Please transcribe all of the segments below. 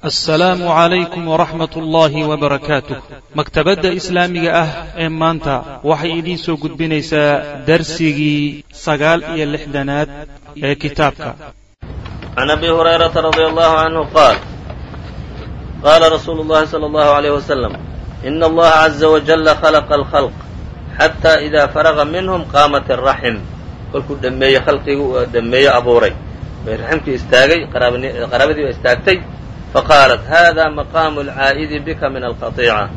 assalaamu calaykum waraxmat ullaahi wabarakaatuh maktabadda islaamiga ah ee maanta waxay idiin soo gudbinaysaa darsigii sagaal iyo lixdanaad ee kitaabka. Can abi hurayrata radi allahu canhu qaal qaala rasuulu llahi sala allahu alayh wasalam ina allaha caza wajalla khalaqa alkhalq xataa idaa faraqa minhum qaamat araxim kolkuu dhammeeye khalqigii uu abuuray. Bay raximkii istaagay qaraabadii ba istaagtay faqaalat hada maqaamu alcaa'idi bika min alqaiica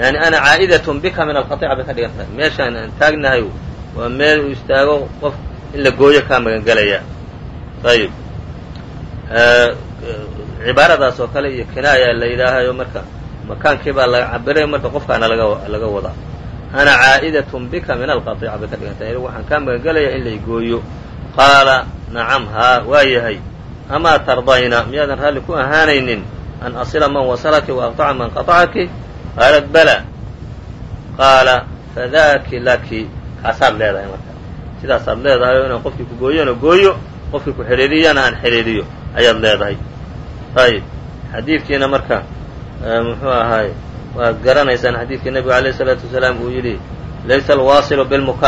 yani ana caa'idatun bika min alqaiica bay ka dhigan tahay meeshaan aan taagnahay waa meel uu istaago qof in la gooyo kaa magangelaya ayib cibaaradaas oo kale iyo kinaaya la yidhaahayo marka makaankii baa laga cabiray marka qofkaana laga wadaa ana caa'idatun bika min alqaiica bay ka dhigan tahay waxaan kaa magangelaya in laygooyo qaala nacam haa waa yahay amaa tardayna miyaadan raalli ku ahaanaynin an asila man wasalaki wa aqطaca man qaطacaki qaalat bala qaala fadaaki laki kaasaad leedahay marka sidaasaad leedahay oo inaan qofkii ku gooyona gooyo qofkii ku xidhiidhiyana aan xidhiidhiyo ayaad leedahay ayib xadiidkiina marka muxuu ahaay waad garanaysaan xadiidkii nebigu alayh الsalaatu wasalaam uu yidhi laysa alwaasilu muxuu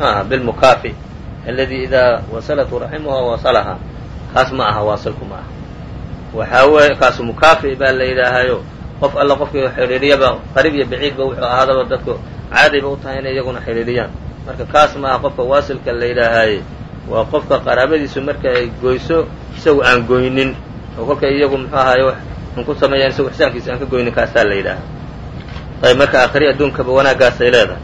aha bilmukaafi aladi idaa wasalathu raximuha wasalaha kaas ma aha waasilku ma aha. Waxaa weeye kaasu mukaafi baa la yidhaahayo qof alla qofkii xidhiidhiyaba qariib iyo baciidba wuxuu ahaadaba dadku caadayba u tahay inay iyaguna xidhiidhiyaan marka kaas ma aha qofka waasilka la yidhaahaye waa qofka qaraabadiisu marka ay goyso isagu aan goynin. Oo kolkay iyagu muxuu ahaye n ku sameeyaan isagu ixsaankiisa aan ka goynin kaasaa la yidhaaha ayb marka aakhiri adduunkaba wanaaggaasay leedahay.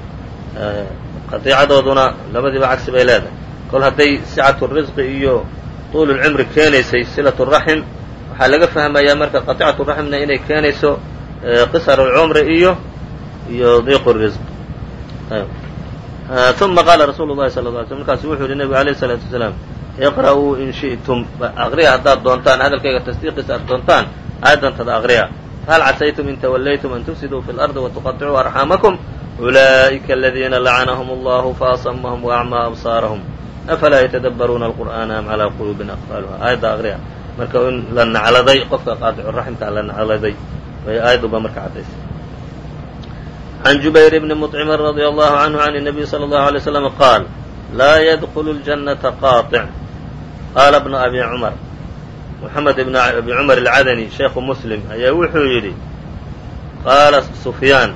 Qadiicadooduna labadiiba cagsi bay leedahay. Kol hadday sicatu risqi iyo tuululcimri keenaysay silatu raxim waxaa laga fahmayaa marka qaطicatu raximna inay keenayso qisar alcumri iyo iyo diiqu risq uma qaala rasuulu llahi sala ly slm markaasu wuxuu yihi nebigu alayh الsalaatu wasalaam iqra'uu in shi'tum aqriya haddaad doontaan hadalkayga tasdiiqiisa aad doontaan aayaddantada aqriya hal casaytum in tawallaytum an tufsiduu fi اlardi watuqaطicuu arxaamakum ulaa'ika aladiina lacanahum allahu faasamahum waacmaa absaarahum afalaa yatadabbaruuna alqur'aana am calaa quluubin aqfaaluha aayadda aqriya marka in la nacladay qofka qaadicu raximkaa la nacladay way aayadduba marka caddaysay can jubayr bni muطcimin radia allahu canhu can الnabiy salى اllahu alay slam qaal laa yadkulu اljannata qaaطic qaala bnu abi cumar moxamed ibn abi cumar alcadani sheekhu muslim ayaa wuxuu yidhi qaala sufyaan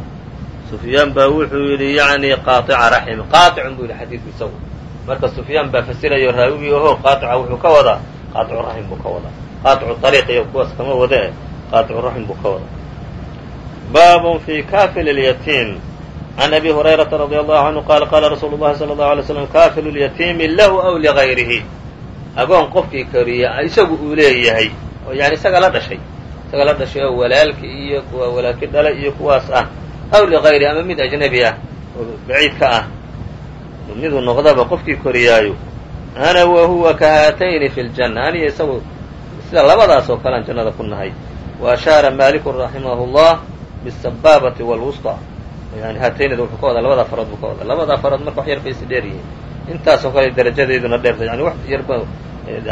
sufyaan baa wuxuu yidhi yacni qaaطica raximi qaaطicun buu yidhi xadiidku isagu marka sufyaan baa fasirayo raawigii oho qaaطica wuxuu ka wadaa qaaطicu raxim buu ka wadaa qaaطicu طariiq iyo kuwaas kama wade qaaطicu raxim buu ka wadaa baabun fi kafil اlyatiim can abi hurayrata radi allahu canhu qaala qaala rasuulu llahi salى اllahu alay slam kafilu اlyatiimi lahu aw ligayrihi agoon qofkii koriya isagu uu leeyahay oo yani isaga la dhashay isaga la dhashay oo walaalki iyo kuwa walaalki dhala iyo kuwaas ah aw ligayrihi ama mid ajnabi ah oo baciid ka ah miduu noqdaba qofkii koriyaayo ana wa huwa ka haatayni fi ljanna aniyo isagu sida labadaas oo kalean jannada ku nahay wa ashaara maaliku raximahu llah bisabaabati wاlwusطى yani haataynida wuxuu ka wadaa labadaa farood buu ka wadaa labadaa farood marka wax yar bay isi dheer yihiin intaasoo kale darajadeeduna dheerta yani wax yarba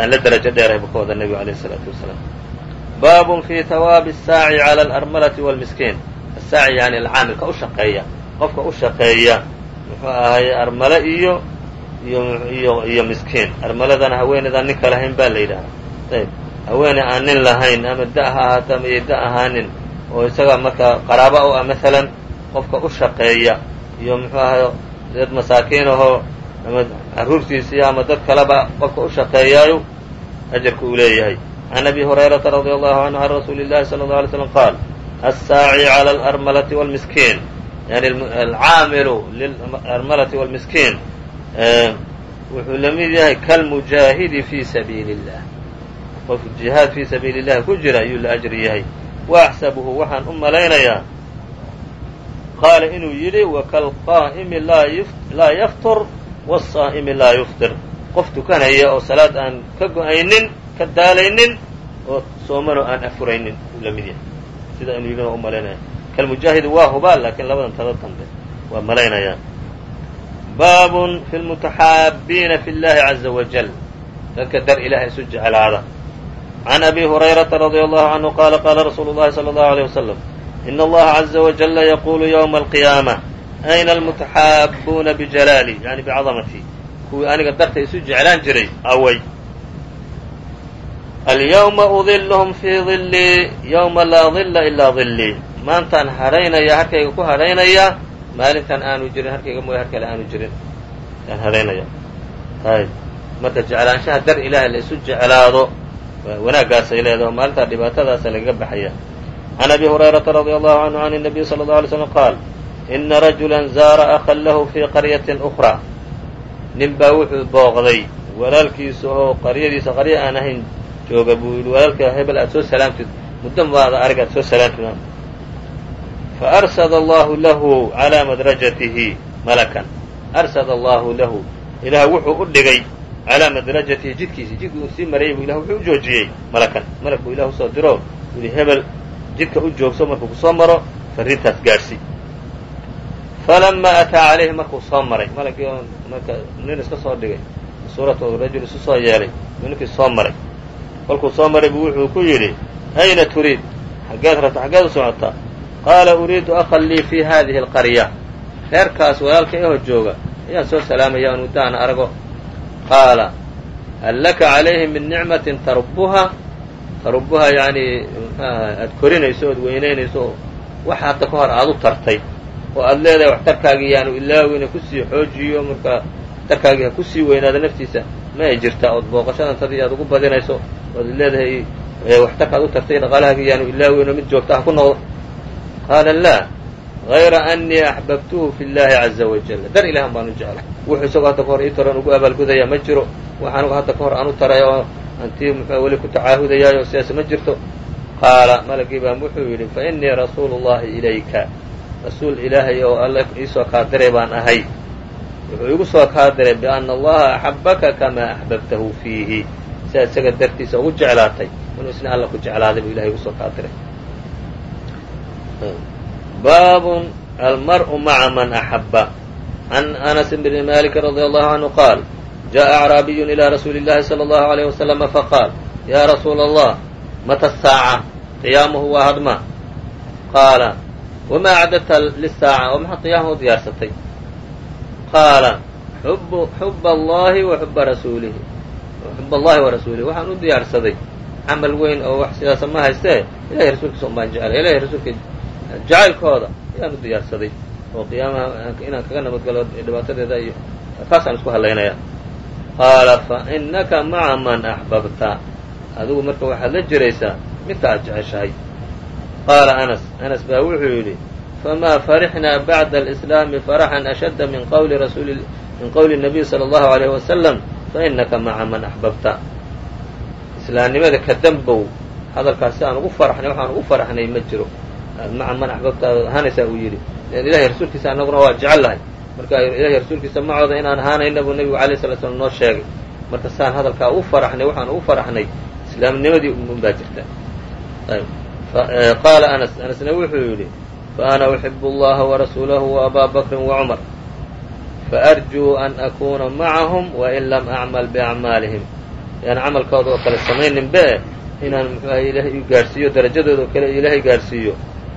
aan la darajo dheerahay buu ka wadaa nebigu alayh الsalaatu wasalaam baabun fi hawaabi الsaaci calى اlarmalati wاlmiskiin asaaci yani alcaamilka u shaqeeya qofka u shaqeeya muxuu ahaye armale iyo iyo miskiin. Armaladana haweeneydaan ninka lahayn baa la yidhaahaa ayb haweeney aan nin lahayn ama da ha ahaato ama iyo da ahaanin oo isaga marka qaraaba u ah masalan qofka u shaqeeya iyo muxuu ahay dad masaakiin ahoo ama carruurtiisiiyo ama dad kaleba qofka u shaqeeyaayo ajarka uu leeyahay. Can abi hurayrata radi allahu canhu can rasuuli llahi sala allau alay slam qaal assaaci cala alarmalati wاlmiskiin yani alcaamilu lilarmalati wاlmiskiin wuxuu la mid yahay kalmujaahidi fi sabiili اllah qof jihaad fii sabiili اllahi ku jira ayuu la ajri yahay wa axsabuhu waxaan u malaynayaa qaala inuu yidhi wakalqaa'imi laa yaftur wاsaa'imi laa yuftir qof tukanaya oo salaad aan ka go-aynin ka daalaynin oo soomano aan afuraynin uu la mid yahay sida inuu yidhi waa u malaynaya kalmujaahidi waa hubaa laakiin labadan tada dambe waa malaynayaa baabun fi lmutaxaabiina fi اllahi caza wajal dadka dar ilaah isu jeclaada عن أbي هريرة رضي الله عنه قال قال رsuuل اللhi صلى الله عليه وسلم إن الله عزa وجل يقول يوم القيامة أين المتحاaبوna بجلالي يعني بعظمتي kuwii aniga darta isu jeclaan jiray away اليومa أضلهم في ظلي يومa laa ظل إلا ظلي maantaan hadhaynaya harkayga ku hadhaynaya maalintan aanu jirin harkayga mooye har kale aanu jirin yaan hadhaynaya ayb marka jeclaanshaha dar ilaahay la isu jeclaado wanaaggaasay leedaho maalintaa dhibaatadaasa lagaga baxaya عن أbي هريرة رضي الله عنه عن النبي صلى الله عليه وسلم قال إنa رaجuلا زاara أخا lahu في qaرية أخرى nin baa wuxuu booqday walaalkiisa oo qaryadiisa qaryo aan ahayn jooga buu yidhi walaalka hebel aad soo salaamtid muddo maada arag aad soo salaamtid faarsada allahu lahu calىa madrajatihi malakan arsada allahu lahu ilaah wuxuu u dhigay calىa madrajatihi jidkiisi jidki uu sii marayay bu ilah wuxuu u joojiyey malakan malak buu ilah u soo diro yidhi hebel jidka u joogso markuu ku soo maro farrintaas gaadhsi falamaa ataa calayhi markuu soo maray malagii oo marka nin iska soo dhigay suuratu rajul isu soo yeelay buu ninkii soo maray kolkuu soo maray buu wuxuu ku yidhi ayna turiid xaggeed rabta u socotaa qaala uriidu akhan lii fii hadihi alqarya reerkaas walaalka eho jooga ayaan soo salaamaya an muddo aan arago qaala hal laka calayhi min nicmatin tarubuha tarubuha yacni mxuaha aad korinayso ood weynaynayso oo waxa hadda ka hor aad u tartay oo aad leedahay waxtarkaagii yaanu ilaaweyna ku sii xoojiyo marka waxtarkaagii ha ku sii weynaada naftiisa ma ay jirtaa ood booqashadantadii aad ugu badinayso ood leedahay waxtarkaad u tartay dhaqaalahaagii yaanu ilaaweyno mid joogta ha ku noqdo qaala laa غayra أnii أxbabtuhu fi اllahi عaزa wajل dar ilahan baanu jeclay wuxuu isagoo hadda ka hor ii taran ugu abaalgudaya ma jiro wax anigu hadda ka hor aan u taray oo antii muxuu weli ku tacaahudayaayo sidaas ma jirto qaala malagii baa wuxuu yidhi faإnii rasuulu الlahi ilayka rasuul ilaahay oo alle iisoo kaadiray baan ahay wuxuu igu soo kaadiray biأna allaha axabaka kamaa axbabtahu fiihi sidaa isaga dartiisa ugu jeclaatay inuu isna alla ku jeclaaday buu ilahay igu soo kaadiray baab almarءu maca man axaba can anas bni maliki radi allahu canhu qaal jaءa acraabiyu ilى rasuuli اllahi salى اllahu عalيyه waslama faqaal ya rasuula allah mata saaca qiyaamuhu waa hadma qaala wmaa acdadta lisaaca oo maxaa qiyaamaha u diyaarsatay qaala xuba allahi wa xuba rasuulihi xub allahi wa rasuulihi waxaan u diyaarsaday camal weyn oo wax sidaasa ma haystee ilahay rasuulkiisa un baan jeclay ilahay rasuulka jacaylkooda ayaan u diyaarsaday oo qiyaamaha inaan kaga nabadgalo dhibaatadeeda iyo taasaan isku hadlaynayaa qaala fa innaka maca man axbabta adigu marka waxaad la jiraysaa midka aad jeceshahay. Qaala anas anas baa wuxuu yidhi famaa farixnaa bacda alislaami faraxan ashadda min qawli rasuuli min qowli nabiy sala allahu alayhi wasalam fa innaka maca man axbabta islaamnimada ka dambow hadalkaas si aan ugu faraxnay waxaan ugu faraxnay ma jiro maca man axbabta ahaanaysaa uu yidhi. Ilahay rasuulkiisa annaguna waa jecel lahay marka ilahay rasuulkiisa macooda inaan ahaanayna buu nebigu alay slat slam noo sheegay. Marka saan hadalkaa ugu faraxnay waxaan ugu faraxnay islaamnimadii un baa jirta. Qaala anas anasna wuxuu yidhi faana uxibu اllaha warasuulahu waabaa bakrin wacumar faarjuu an akuna macahum wain lam acmal biacmaalihim. Yaan camalkooda oo kale samaynin be inaan muxuaha ilaahay u gaadhsiiyo darajadooda oo kale ilaahay gaadhsiiyo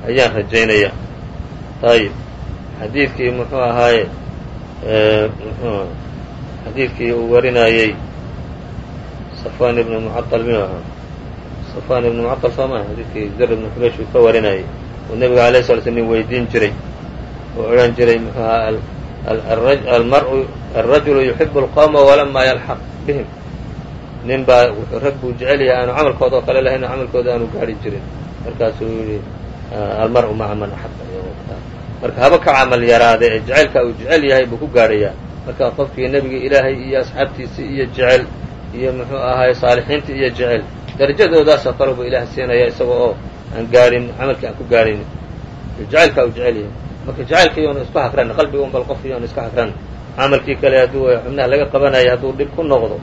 ayaan rajaynaya. Ayb xadiidkii muxuu ahaaye mxu xadiidkii uu warinayey safwan ibn mucaal minu ahaa? Safwan ibn mucaal soo maha xadiidkii zar ibn xubaysh uu ka warinayay uu nebiga alay sala sl nin weydiin jiray. Uu odhan jiray muxuu ahaa almaru alrajulu yuxibu alqawma walama yalxaq bihim. Nin baa rag buu jecel yahay aanu camalkooda oo kale lahayn oo camalkooda aanu gaari jirin. Markaasuu yihi almar'u maca man axaba marka haba ka camal yaraade ee jecelka uu jecel yahay buu ku gaadhayaa marka qofkii nebigii ilaahay iyo asxaabtiisii iyo jecel iyo muxuu ahaay saalixiintii iyo jecel darajadoodaasoo kale buu ilaah siinaya isaga oo aan gaadhin camalkii aan ku gaadhin jecelka uu jecel yahay marka jecelka yoona isku hakran qalbiga un bal qof yoona isku hakran camalkii kale hadduu xubnaha laga qabanaya hadduu dhib ku noqdo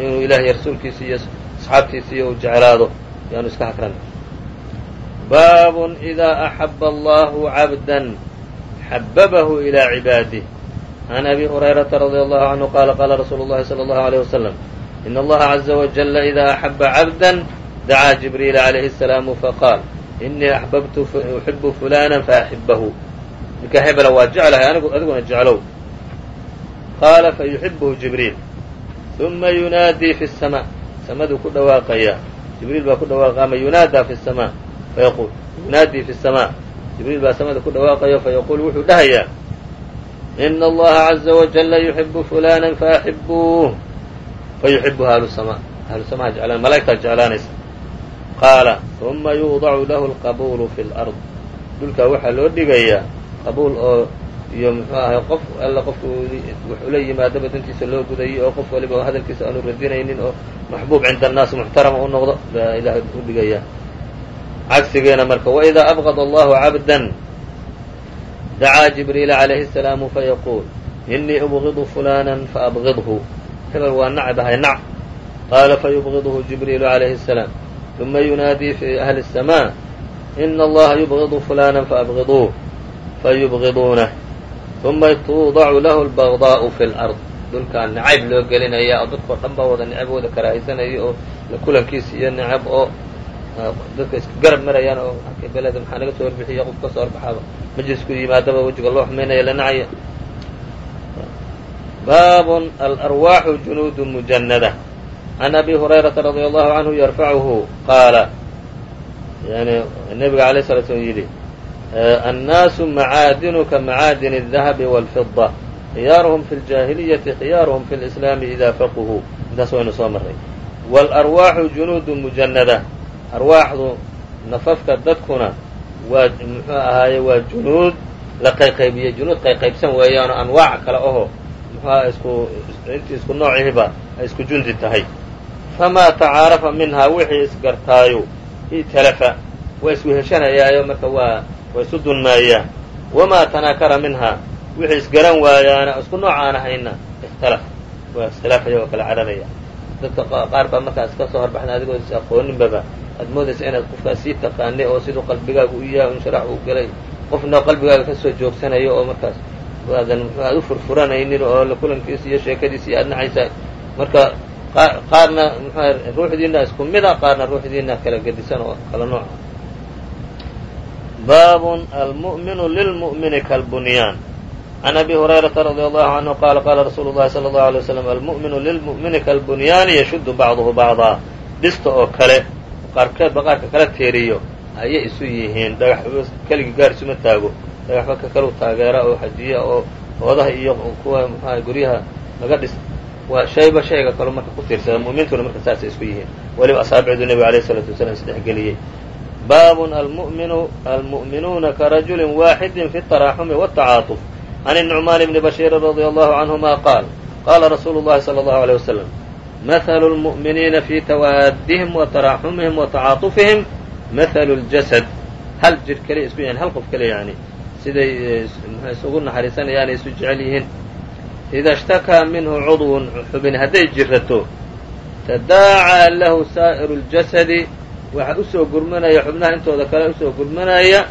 inuu ilaahay rasuulkiisa iyo asxaabtiisa iyo uu jeclaado yaanu iska hakran baabun idaa axaba allahu cabdan xababahu ilaa cibaadih can abi hurayrata radia allahu canhu qaala qaala rasuulu llahi sala allahu aleyh wasalam ina allaha caza wajalla idaa axaba cabdan dacaa jibriila calayhi asalaamu faqaal inii axbabtu uxibu fulaana faaxibahu ninka hebela waa jeclahay anigu adiguna jeclow. Qaala fayuxibuhu jibriil uma yunaadii fi samaa samaduu ku dhawaaqayaa jibriil baa ku dhawaaqaa ama yunaadaa fi samaa fayaquul yunaadii fi الsamaa jibriil baa samada ku dhawaaqayo fayaquul wuxuu dhahayaa ina allaha caza wajala yuxibu fulana faaxibuuh fayuxibuha ahlu samaa ahlu samaha jeclaan malaa'igtaa jeclaanaysa qaala uma yuudacu lahu alqabuulu fi lard dhulkaa waxaa loo dhigayaa qabuul oo iyo muxuu ahay qof alla qofku wuxuu la yimaadaba dantiisa loo gudayo oo qof waliba hadalkiisa aanu radinaynin oo maxbuub cinda annaasi muxtarama u noqdo baa ilaahay u dhigayaa cagsigeena marka waidaa abqad allahu cabdan dacaa jibriila calayhi الsalaamu fayaquul inii ubgidu fulana faabgidhu hebel waa nacbahay nac qaala fayubgidhu jibriilu calayhi الsalaam uma yunaadii fi ahli الsamaa ina allaha yubgidu fulana faabgiduuh fayubgiduunah uma tuudacu lahu albagdaa'u fi lard dhulkaa nacayb loo gelinaya oo dadkao dhan baa wada necab wada karaahaysanaya oo la kulankiisa iyo necab oo dadka iska garab marayaan oo beleda maxaa naga soo horbixiya qof ka soo horbaxaaba majlisku yimaadaba wejiga loo xumaynaya la nacaya baabun alarwaaxu junuudu mujanada can abi hurayrata radia allahu canhu yarfacuhu qaala yani nebiga alay sala slam yidhi annaasu macaadinu ka macaadin الdahabi wاlfida khiyaaruhum fi اljaahiliyati khiyaaruhum fi اlislaami ida faquhuu intaas waynu soo marray wاlarwaaxu junuudu mujanada arwaaxdu nafafka dadkuna waa muxuu ahaaye waa junuud la qayqaybiyey junuud qayqaybsan weeyaanoo anwaac kale aho muxuaha isku isku noocihiba ay isku jundi tahay. Famaa tacaarafa minhaa wixii isgartaayo italafa waa isweheshanayaayo marka waa waa isu dunmaayaa. Wamaa tanaakara minhaa wixii isgaran waayaana isku nooc aan ahayna ikhtalaf waa iskhilaafaya oo kala cararaya dadka qaar baa markaa iska soo horbaxda adigoo is aqooninbaba aad moodaysa inaad qofkaas sii taqaanay oo siduu qalbigaaga u yahay insharax uu galay. Qofna qalbigaaga ka soo joogsanayo oo markaas aadan aad u furfuranaynin oo la kulankiisa iyo sheekadiisa iyo aad nacaysa marka qaarna mxuaha ruuxdiina isku mid a qaarna ruuxdiina kala gedisan oo kala nooc baabun almu'minu lilmu'mini kalbunyaan can abi hurayrata radi allahu canhu qaala qaala rasuulu llahi sala allahu alay waslam almu'minu lilmu'mini kalbunyaani yashuddu bacduhu bacdaa dhista oo kale qaarkeedba qaarka kala teeriyo ayay isu yihiin dhagaxba keligii gaar isuma taago dhagaxba ka kalu taageera oo xajiya oo oodaha iyo kuwa mxuaha guryaha laga dhis waa shayba shayga kalo marka ku tiirsada mu'mintuna marka saasay isku yihiin weliba asaabicdu nebiga alayh isalaatu wasalaam isdhexgeliyey baabun almu'minu almu'minuuna karajulin waaxidin fi الtaraaxumi wالtacaatuf can الnucmaan bni bashiirin radi allahu canhuma qaal qaala rasuulu llahi salى allahu alيه wasalam مثل المؤمiنiina في تwaadihim وتراxمihim وتacaطفihim مثل الجسد hal jir keliya isku yahin hal qof keliya yani siday isugu naxariisanayaan isu jecel yihiin إida اشhtakىa minhu cudو xubin hadday jirato تadaacىa lahu saaئر الجasد waxa usoo gurmanaya xubnaha intooda kale usoo gurmanaya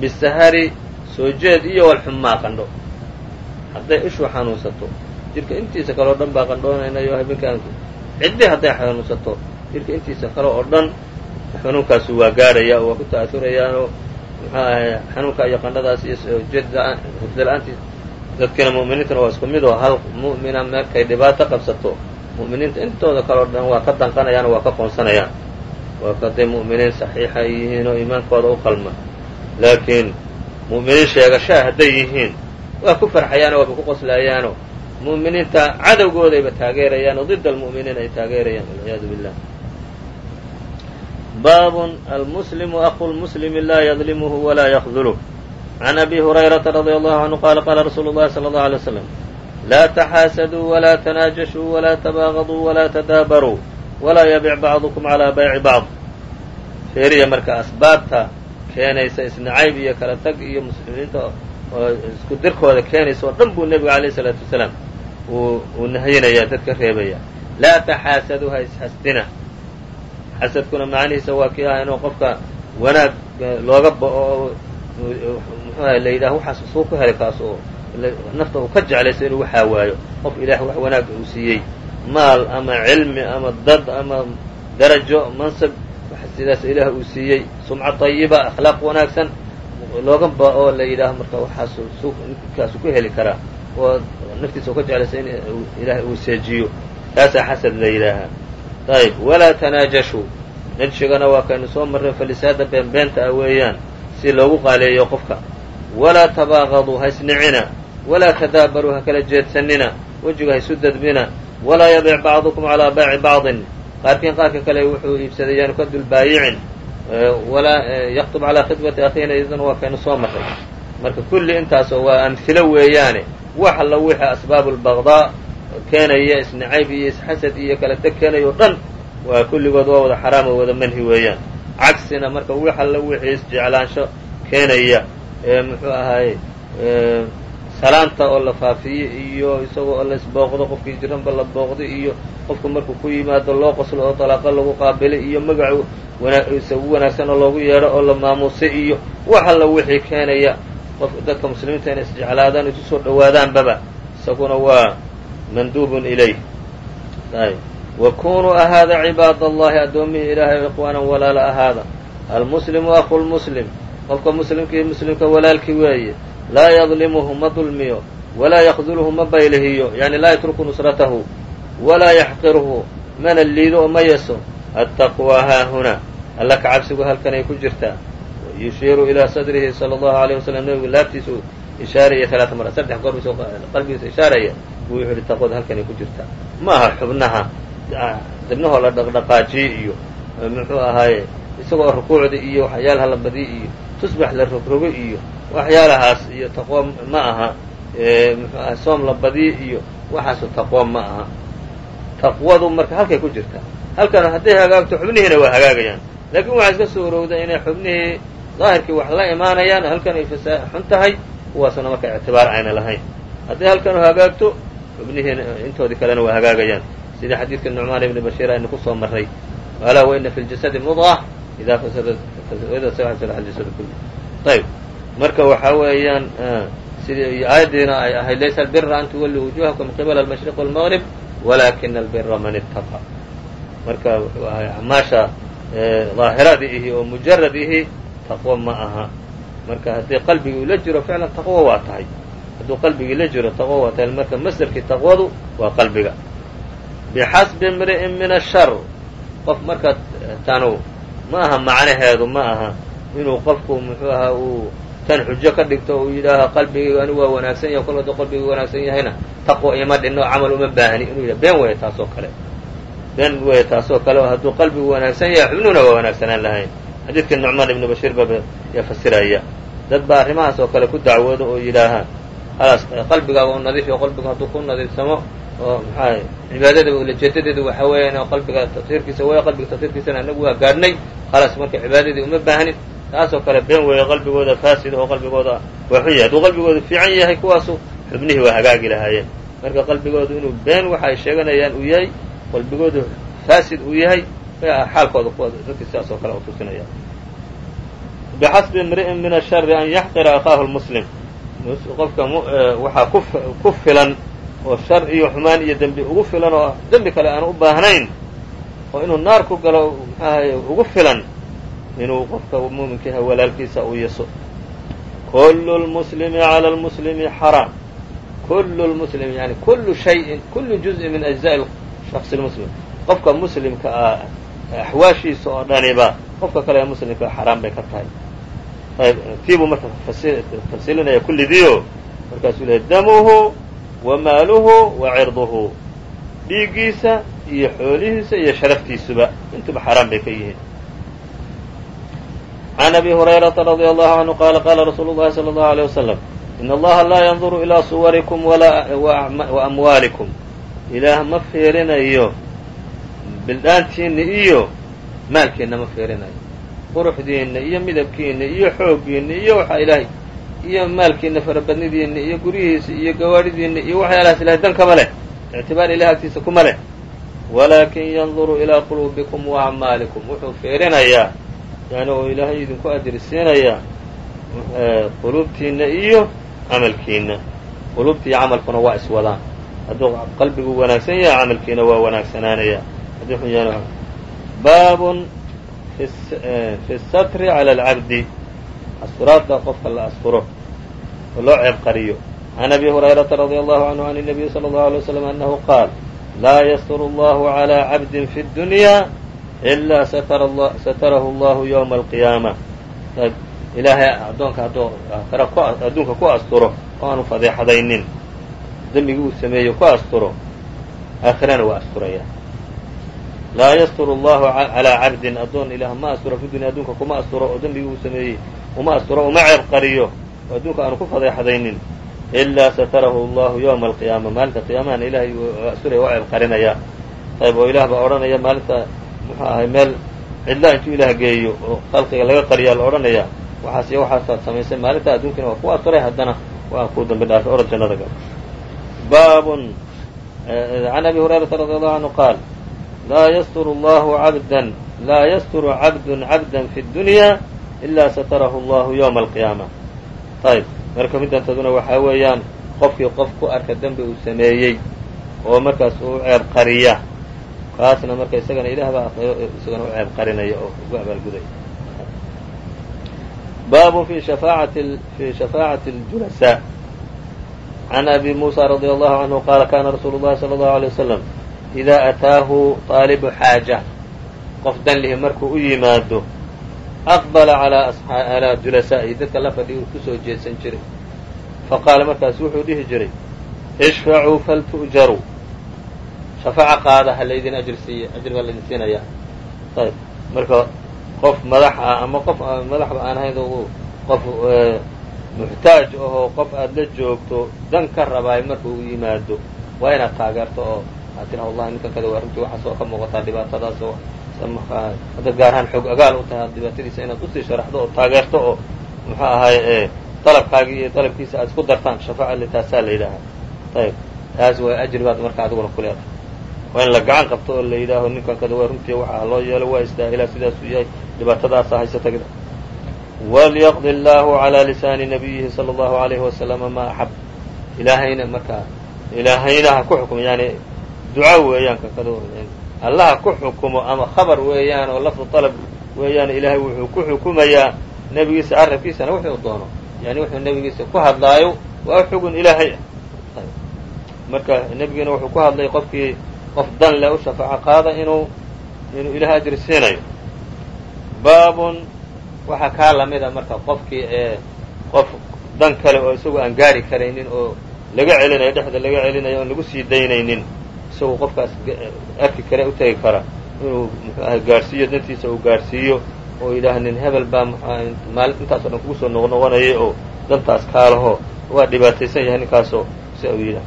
bisahari soo jeed iyo walxumaa qandho hadday ishu xanuunsato jirka intiisa kale oo dhan baa qandhoonaynayo habeenkaan ciddi hadday xanuunsato jirka intiisa kale oo dhan xanuunkaasu waa gaarhaya oo waa ku ta'asurayaanoo muxuu ahay xanuunka iyo qandhadaas iyo jeedda hurdala-aantii dadkiina mu'miniintuna waa isku mid oo hal mu'mina markay dhibaato qabsato mu'miniinta intooda kale oo dhan waa ka danqanayaan waa ka qoonsanayaan. Waa kaday mu'miniin saxiixa ay yihiin oo iimaankooda u qalma. Laakiin mu'miniin sheegashaa hadday yihiin waa ku farxayaanoo waaba ku qoslayaanoo mu'miniinta cadowgoodayba taageerayaan oo dida almu'miniin ay taageerayaan walciyaadu billah. Baabun almuslimu aqu lmuslimi laa yadlimuhu walaa yakduluh can abi hurayrata radia allahu canhu qaala qaala rasuulu llahi sala allahu alay waslam laa taxaasaduu walaa tanaajashuu walaa tabaaqaduu walaa tadaabaruu walaa yabic bacdukum calaa bayci bacd. Feeriya marka asbaabta keenaysa isnacayb iyo kala tag iyo muslimiinta oo isku dirkooda keenaysa oo dhan buu nebigu alayh isalaatu wasalaam uu nahyinayaa dadka reebaya. Laa taxaasaduu ha ishasdina xasadkuna macnihiisa waa kii ah inuu qofka wanaag looga bao oo la yidhaha waxaas ku helay kaas nafta uu ka jeclayso inuu waxaa waayo qof ilaah wax wanaag uu siiyey. Maal ama cilmi ama dad ama darajo mansab sidaas ilaah uu siiyey. Sumca طayiba akhlaaq wanaagsan looga ba oo la yidhaaho marka waxaasu ninkaasu ku heli karaa oo naftiisa u ka jeclaysa in ilaah uu seejiyo kaasaa xasad la yidhaahaa ayb walaa tanaajashuu najshigana waa kaynu soo marray falisaada beenbeenta ah weeyaan si loogu qaaleeyo qofka walaa tabaaqaduu haysnicina walaa tadaabaruu ha kala jeedsanina wejiga haysu dadbina walaa yabic bacdukum calaa bayci bacdin qaarkiin qaarka kale wuxuu iibsaday yaanu ka dulbaayicin walaa yaktub calaa khidbati akhiina iyaduna waa kaynu soo marray marka kulli intaasoo waa amhilo weeyaane wax alla wixii asbaabu lbaqdaa keenaya isnacayb iyo isxasad iyo kala teg keenayo o dhan waa kulligood waa wada xaraam oo wada manhi weeyaan. Cagsina marka wax alla wixii isjeclaansho keenaya ee muxuu ahaaye salaanta oo la faafiyo iyo isagoo oo la isbooqdo qofkii jiranba la booqdo iyo qofku markuu ku yimaado loo qoslo oo dalaaqo lagu qaabilo iyo magacu wanaisa ugu wanaagsan oo loogu yeedho oo la maamuusay iyo wax alla wixii keenaya dadka muslimiinta inay isjeclaadaan isu soo dhowaadaanbaba isaguna waa manduubun ilayh wa kunuu ahaada cibaad allahi addoommihii ilaahay ikhwaanan walaala ahaada. Almuslimu aku lmuslim qofka muslimkii muslimka walaalkii weeye laa yadlimuhu ma dulmiyo walaa yakdulhu ma baylihiyo yani laa yatruku nusratahu walaa yaxqiruhu mana liido oo ma yeso attaqwaa haahuna alla ka cabsigu halkanay ku jirtaa yushiiru ilaa sadrihi sala allahu alayh wasalam nebigu laabtiisu ishaaraya talaata mara saddex goor buu qalbigiisa ishaaraya. Buu wuxuu yihi taqwada halkanay ku jirtaa ma aha xubnaha dibnahoo la dhaqdhaqaajiye iyo muxuu ahaaye isagoo rukuucda iyo waxyaalaha la badiy iyo tusbax la rogrogo iyo waxyaalahaas iyo taqwo ma aha muxuu aha soom la badiye iyo waxaasu taqwo ma aha. Taqwadu marka halkay ku jirtaa halkan hadday hagaagto xubnihiina waa hagaagayaan. Laakiin waxaa iska soo urowda inay xubnihii daahirkii wax la imaanayaan halkan ay fasa xun tahay kuwaasuna marka ictibaar ayna lahayn. Hadday halkanu hagaagto xubnihiina intoodii kalena waa hagaagayaan. Sida xadiidka nucmaan ibni bashiir aynu ku soo marray. Alaa waina fi ljasadi mudqa idaa ayb marka waxaa weeyaan sidii aayaddiina ay ahayd laysa albira an tuwalluu wujuhakum qibala almashriq walmaqrib walakina albira man ittaqa. Marka acmaasha daahirada ihi oo mujarad ihi taqwo ma aha. Marka haddii qalbigii ula jiro ficlan taqwo waa tahay. Hadduu qalbigii la jiro taqwo waa tahay. Marka masderkii taqwadu waa qalbiga. Bixasbi imri'in min ashar qof marka tanu ma aha macnaheedu ma aha inuu qofku muxuu ahaa uu tan xujo ka dhigto uu yidhaaha qalbigayga anigu waa wanaagsan yahay kol hadduu qalbigayga wanaagsan yahayna taqwo ima dhinno camal uma baahni. Inuu yidhaha been weeye taasoo kale. Been weeye taasoo kale oo hadduu qalbigu wanaagsan yahay xubnuhuna waa wanaagsanaan lahayn xadiidka nucmaan ibnu bashiir baa yaa fasiraya. Dad baa arrimahaas oo kale ku dacwooda oo yidhaaha khalaas qalbigaaga u nadiifiyo qalbigu hadduu ku nadiifsamo oo maxaa cibaadadaba ulajeedadeedu waxaa weeyaan qalbiga tafsiirkiisa way qalbiga tafsiirkiisana anagu waa gaadhnay. Khalaas marka cibaadadii uma baahnin taasoo kale been weeye qalbigooda faasida oo qalbigooda waa xun yahay. Hadduu qalbigooda fiican yahay kuwaasu xubnihii waa hagaagi lahaayeen. Marka qalbigooda inuu been waxa ay sheeganayaan uu yahay qalbigoodu faasid uu yahay xaalkooda kuwa dadkii sidaas oo kale u tusinaya. Bixasbi imri'in min ashari an yaxqira akhaahu lmuslim qofka waxaa ku filan oo shar iyo xumaan iyo dembi ugu filan oo dembi kale aan u baahnayn oo inuu naar ku galo maxaahay ugu filan inuu qofka muuminkiiha walaalkiisa uu yaso kullu lmuslimi cala lmuslimi xaraam kullu lmuslimi yani kullu shayin kullu juzءin min ajzaءi shaksi lmuslim qofka muslimka ah axwaashiisa oo dhaniba qofka kale ee muslimka xaraam bay ka tahay ayb tiibuu marka tafsilinaya kullidiio markaasuu lehay damuhu wa maaluhu wa cirduhu dhiiggiisa iyo xoolihiisa iyo sharaftiisuba intuba xaraam bay ka yihiin عن أbي هريرة رضي الله عنه qال qاla رsuuل الlahi صلى الله عليه وسلم إن اllaha laa yنظر إilى صuwariكم وأmwaaliكم ilaah ma fiirinayo bildhaantiinna iyo maalkiinna ma feerinayo quruxdiinna iyo midabkiinna iyo xooggiinna iyo waxaa ilaahay iyo maalkiinna farabadnidiinna iyo guryihiisa iyo gawaadhidiinna iyo waxyaalahaas ilahay dan kama leh. ictibaar ilahi agtiisa kuma leh. walaakin yanduru ilaa quluubikum wa acmaalikum. wuxuu feerinayaa yani oo ilaahay idinku adirsiinayaa eh, quluubtiinna iyo camalkiinna. quluubti iyo camalkuna waa iswadaan. hadduu qalbigu wanaagsan yahay camalkiina waa wanaagsanaanayaa haddii xun yahan baabun fi الsatri calى اlcabdi asturaadda qofka la asturo oo loo ceeb qariyo can abi hurayrata radي allahu canhu can الnabiyi slى اllahu عalيه waslam annahu qaal laa ystr اllahu عlى cabdi fi الdunya إla satarahu اllahu ywma اlqiyaama ilaahay addoonka hadduu adduunka ku asturo oo aanu fadeexadaynin dembigii uu sameeyo ku asturo aakhirana waa asturaya laa yasturu allahu calaa cabdin addoon ilaah ma asturo fi dunya adduunka kuma asturo oo dembigii uu sameeyey uma asturo uma ceeb qariyo oo adduunka aanu ku fadeexadaynin ilaa satarahu allahu yowma alqiyaama maalinta qiyaamahana ilahay asturaya waa ceeb qarinaya ayb oo ilaah baa odhanaya maalinta muxuu ahay meel cidla intuu ilaah geeyo oo khalqiga laga qariyaa la odhanaya waxaas iyo waxaasaad samaysay maalinta adduunkina waa ku asturay haddana waa kuu dambi dhaafay orod jannada gal baabun can abi hurayrata radi allahu canhu qaal laa yasturu allahu cabdan laa yasturu cabdun cabdan fi اdunya ilaa satarahu allahu ywma alqiyaama ayb marka midantaduna waxaa weeyaan qofkii qof ku arka dembi uu sameeyey oo markaas uu ceeb qariya kaasna marka isagana ilaah baa isagana u ceeb qarinaya oo ugu abaalguday baabu fi shafaacati fi shafaacati اljulasaa can abi muusa radi allahu canhu qaala kana rasuulu llahi salى allahu alay wasalam idaa ataahu طaalibu xaaja qof danlihi markuu u yimaado aqbala calaa julasaa'ihi dadka la fadhiya uu ku soo jeedsan jiray faqaala markaasu wuxuu dhihi jiray ishfacuu faltu'jaruu shafaaca qaada ha laydin ajr siiya ajr baa laydin siinaya ayb marka qof madax ah ama qof madaxba aan ahayn qof muxtaaj ahoo qof aad la joogto dan ka rabaay markuu yimaado waa inaad taageerto oo aad tiraha wallahi ninkan kada waa runtii waxaas oo ka muuqataa dhibaatadaas oo haddaad gaar ahaan xoog agaal u tahay dhibaatadiisa inaad u sii sharaxdo oo taageerto oo muxuu ahaay dalabkaagii iyo dalabkiisa aad isku dartaan shafaaca li taasaa la yidhaaha ayb taas waa ajri baad marka adiguna ku leedahay waa in la gacan qabto oo la yidhaaho ninkan kada waa runtii waxa loo yeelo waa isdaahilaa sidaasuu yahay dhibaatadaasa haysata walyaqdi allahu calaa lisaani nabiyihi sala allahu alayhi wasalama maa axab. Ilaahayna markaa ilaahayna ha ku xukumo yani duca weeyaan kankada allaha ku xukumo ama khabar weeyaan oo lafdu طalab weeyaan ilaahay wuxuu ku xukumayaa nebigiisa carabkiisana wuxuu doono. Yani wuxuu nebigiisa ku hadlaayo waa xugun ilaahay. Ah marka nebigiina wuxuu ku hadlay qofkii qof dan le u shafaaco qaada inuu inuu ilahay ajri siinayo. Baabun waxaa kaa lamida marka qofkii ee qof dan kale oo isagu aan gaari karaynin oo laga celinayo dhexda laga celinayo oon lagu sii daynaynin isagoo qofkaas arki kare u tegi kara inuu muxuu ahay gaadhsiiyo dantiisa uu gaadhsiiyo oo yidhaah nin hebel baa muxuaha maalin intaasoo dhan kugu soo noqnoqonayay oo dantaas kaalaho waa dhibaataysan yahay ninkaasoo sia uu yidhaah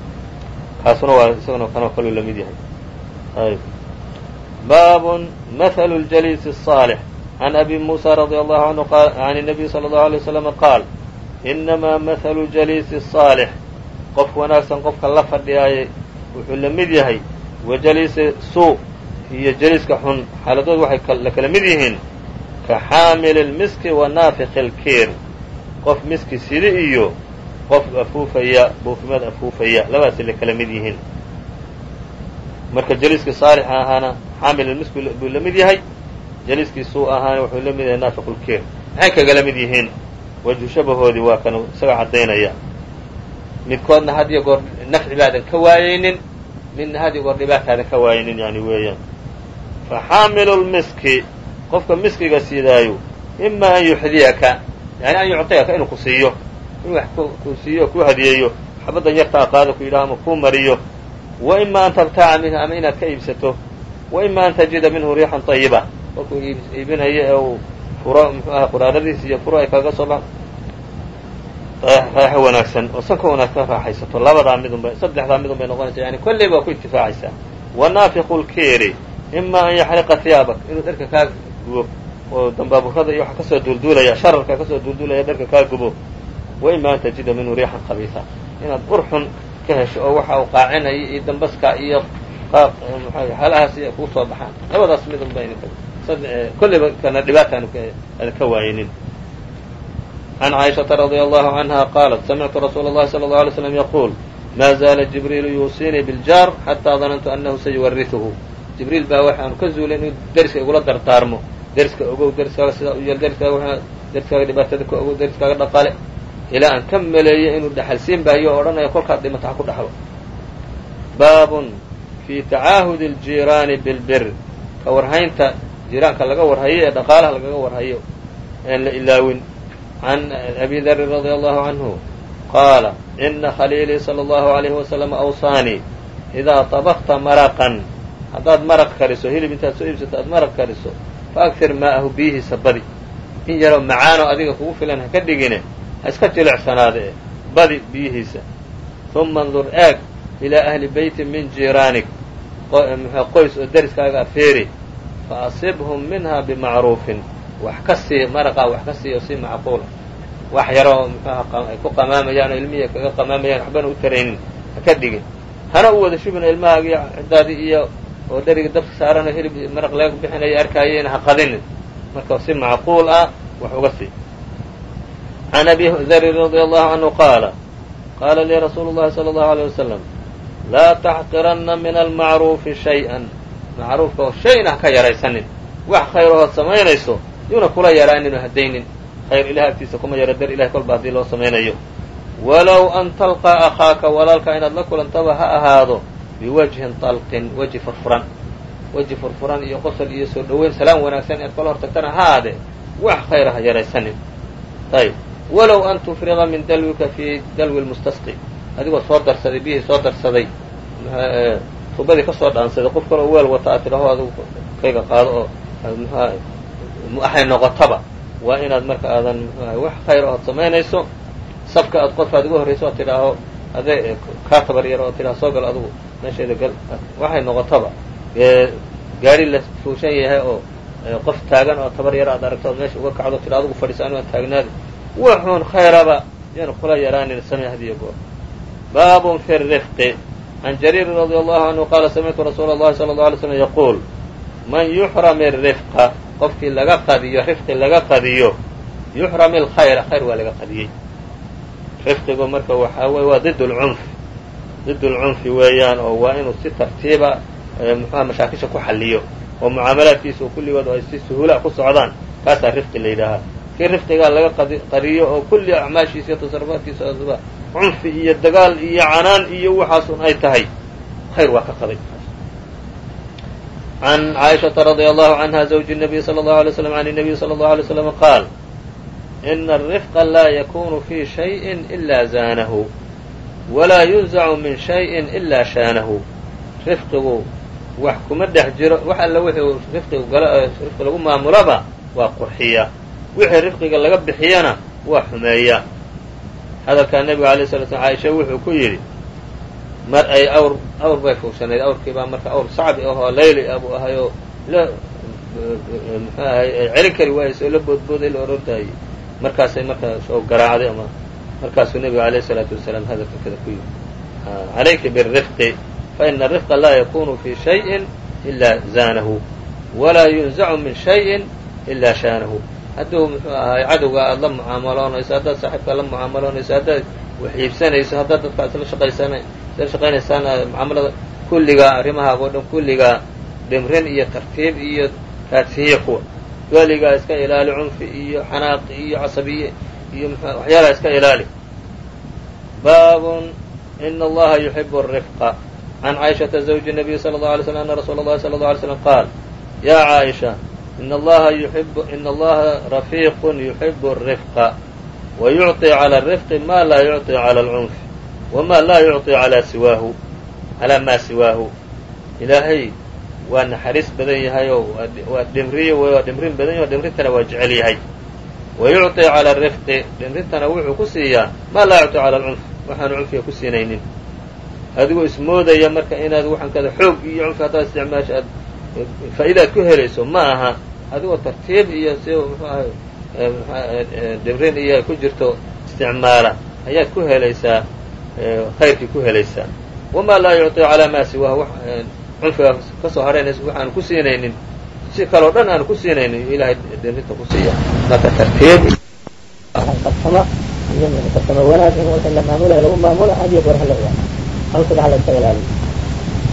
kaasuna waa isaguna kanoo kaluu la mid yahay ayb baabun mahalu ljaliisi الصaalix can abi muusa radi allahu canhu can الnabiy salى اllahu alay waslam qaal inamaa mahalu jaliisi الصaalix qof wanaagsan qofka la fadhiyaayay wuxuu la mid yahay wa jaliisi suu iyo jaliiska xun. Xaaladood waxay la kala mid yihiin ka xaamili اlmiski wa naafiki اlkiir qof miski sidi iyo qof afuufaya buufimad afuufaya labadaasay la kala mid yihiin. Marka jaliiskii saalixa ahaana xaamil miski buu la mid yahay jaliiskii suu ahaana wuxuu la mid yahay naafiqu lkiir maxay kagala mid yihiin? Wajhu shabahoodii waa kan isaga caddaynaya midkoodna had iyo goor nafci baadan ka waayeynin midna had iyo goor dhibaataadan ka waayeynin yani weeyaan. Fa xaamilu lmiski qofka miskiga sidaayo ima an yuxdiyaka yani an yucطiyaka inuu ku siiyo in wax ku siiyo ku hadiyeeyo xabaddan yartaa qaada ku yidhaha ama kuu mariyo. Wa ima an tabtaca minhu ama inaad ka iibsato wa ima an tajida minhu riixan طayiba kolkuu iibinayo ee uu furo muxuu aha quraaradiis iyo furo ay kaga soo raaxo wanaagsan oo sanka wanaagsan raaxaysato. Labadaa midunba saddexdaa midun bay noqonaysa yani kolley baa ku intifaacaysaa wa naafiqu lkiiri ima an yaxriqa hiyaabak inuu dharka kaa gubo oo dambaaburada iyo waxa ka soo duulduulaya shararka ka soo duulduulaya dharka kaa gubo. Wa ima an tajida minhu riixan qabiisa. Inaad ur xun ka hesho oo waxa uu qaacinaya iyo dambaska iyo xaalahaas kuu soo baxaan. Labadaas midun ba kolleyba kana dhibaataanu ka waayinin عن عائشة رضي الله عنها قالت سمعت رsuuل الlhi صلى الله عليه وسلم يقول ما زال جiبريل يuuصينيi بالjاr حتى ظننت أنه سيورثه جiبريل baa waxaanu ka zuulay inuu deriska igula dardaarmo deriska ogow deriskaaga sidaa u yeel deriskaaga deriskaaga dhibaatada ka ogow deriskaaga dhaqale ilaa aan ka maleeyo inuu dhaxalsiin baayo o odhanaya kolkaad dhimata ha ku dhaxlo baabun fii tacaahudi aljiiraani bilbir ka warhaynta jiiraanka laga warhayo ee dhaqaalaha lagaga warhayo een la ilaawin can abi darin radia allahu canhu qaala ina khaliilii sala allahu alayhi wasalam awsaanii idaa طabakta maraqan haddaad maraq kariso hilib intaad soo iibsato aad maraq kariso faaktir maa'ahu biyihiisa badi in yaroo macaano adiga kugu filan ha ka dhigine ha iska jilicsanaada e badi biyihiisa uma ndur eeg ilaa ahli beyti min jiiraanik qoys oo deriskaaga afeeri fa asibhum minha bimacruufin wax ka sii maraqaa wax ka siiyo si macquula wax yaroo muxuuha ay ku qamaamayaan oo ilmihii kaga qamaamayaan waxbana u taraynin ha ka dhigin hana u wada shubin ilmahaaga iyo iyo oo dheriga dabka saarano hilib maraq laga bixinayo arkaayena ha qadinin. Marka si macquul ah wax uga sii. Can abi darin radia allahu canhu qaala qaala lii rasuulu llahi sala allahu alيyه wasalam laa taxqiranna min almacruufi shay-an. Macruufka oo shayna ha ka yaraysanin. Wax khayr samaynayso yuuna kula yaraanin oo hadaynin khayr ilaah agtiisa kuma yaro dar ilahay kolba haddii loo samaynayo walow an talqaa akhaaka walaalka inaad la kulantaba ha ahaado biwajhin talqin weji furfuran. Weji furfuran iyo qosol iyo soo dhoweyn salaam wanaagsan inaad kala hortagtana ha aade wax khayra ha yaraysanin. Ayb walow an tufrida min dalwika fii dalwi lmustasqi. Adigoo soo darsaday biyihii soo darsaday tubadii ka soo dhaansaday qof kaloo weel wata aad tidhaho adigu kayga qaado oo mxuaha waxay noqotaba. Waa inaad marka aadan mxuaha wax khayr ood samaynayso safka aad qof aad uga horrayso ood tidhaaho ade kaa tabar yar oo tidhaho soo gal adugu meesheeda gal waxay noqotaba. Gaari la fuushan yahay oo qof taagan oo tabar yar aad aragto ood meesha uga kacdo tidha adugu fadhiisa anu aan taagnaadi. Wuxuun khayraba yaanu kula yaraanin samey hadiyo goor baabun fi rifqi. Can jariirin radia allahu canhu qaala samictu rasuula allahi sala allau alay slam yaquul man yuxram irifqa qofkii laga qadiyo rifqi laga qadiyo yuxram ilkhayra khayr waa laga qadiyey rifqigu marka waxaa weye waa did lcunfi did lcunfi weeyaan oo waa inuu si tartiiba muxuha mashaakisha ku xalliyo oo mucaamalaadkiisa oo kulligood ay si suhuula ku socdaan kaasaa rifqi la yidhaahaa kii rifqigaa laga qariyo oo kulli acmaashiisa iyo tasarufaadkiisa cunfi iyo dagaal iyo canaan iyo waxaasun ay tahay khayr waa ka qaday can caaishaةa radia allahu canha zawji الnabiy salى اllahu alay slam an الnabiy salى اllahu alay slam qaal ina الrifqa laa yakunu fi shayءi ila zaanahu walaa yunzacu min shayءi ila shaanahu rifqigu wax kuma dhex jiro wax alla wixii rifqigu rifqi lagu maamulaba waa qurxiya wixii rifqiga laga bixiyana waa xumeeya hadalkaa nebiga alay sala slam caaisha wuxuu ku yidhi mar ay awr awr bay fuushanayd awrkii baa marka awr sacbi ahoo layli ah buu ahay oo la muxuu ahay ay celin kari waayeysa oo la boodbooday la orordaayey markaasay markaa soo garaacday ama markaasuu nebiga alayh isalaatu wasalaam hadalka kada ku yidhi calayki birifqi faina arifqa laa yakunu fi shayءi ila zaanahu walaa yunzacu min shayءi ila shaanahu hadduu muxuu ahay cadowga aad la mucaamaloonayso haddaad saaxiibka la mucaamaloonayso haddaad wax iibsanayso haddaad dadka aad isla shaqaysana isla shaqaynaysaana ah, mucaamalada kulligaa arrimahaag oo dhan kulligaa dhimrin iyo tartiib iyo raadfiiyo kuwa. Weligaa iska ilaali cunfi iyo xanaaqi iyo casabiye iyo waxyaalaa iska ilaali. Baabun ina allaha yuxibu arifqa can caaishata zawji nabiy sala allau alay slm ana rasuula allahi sala allau alay slam qaal yaa caaisha in allaha yuxibu in allaha rafiiqun yuxibu الrifqa wayucطi calى الrifqi ma laa yucطi calى اlcunf wama laa yucطi calى siwaahu calaa maa siwaahu ilaahay waa naxariis badan yahay oo waa dhimriy waa dhimrin badan yahy o dhimrintana waa jecel yahay wayucطi calى الrifqi dhimrintana wuxuu ku siiyaa maa laa yucطi calى اlcunf waxaanu cunfiga ku siinaynin adigoo ismoodaya marka inaad waxankada xoog iyo cunfi haddaad isticmaasho aad faa'idaad ku helayso ma aha adigoo tartiib iyo si mxu iyo ku jirto isticmaala ayaad ku helaysaa khayrkii ku helaysaa wamaa laa yucطi calaa maa siwaahu cunfiga ka soo haraynaysa waxaanu ku siinaynin si kaloo dhan aanu ku siinaynin ilahay dhibrinta ku siiya marka tartiib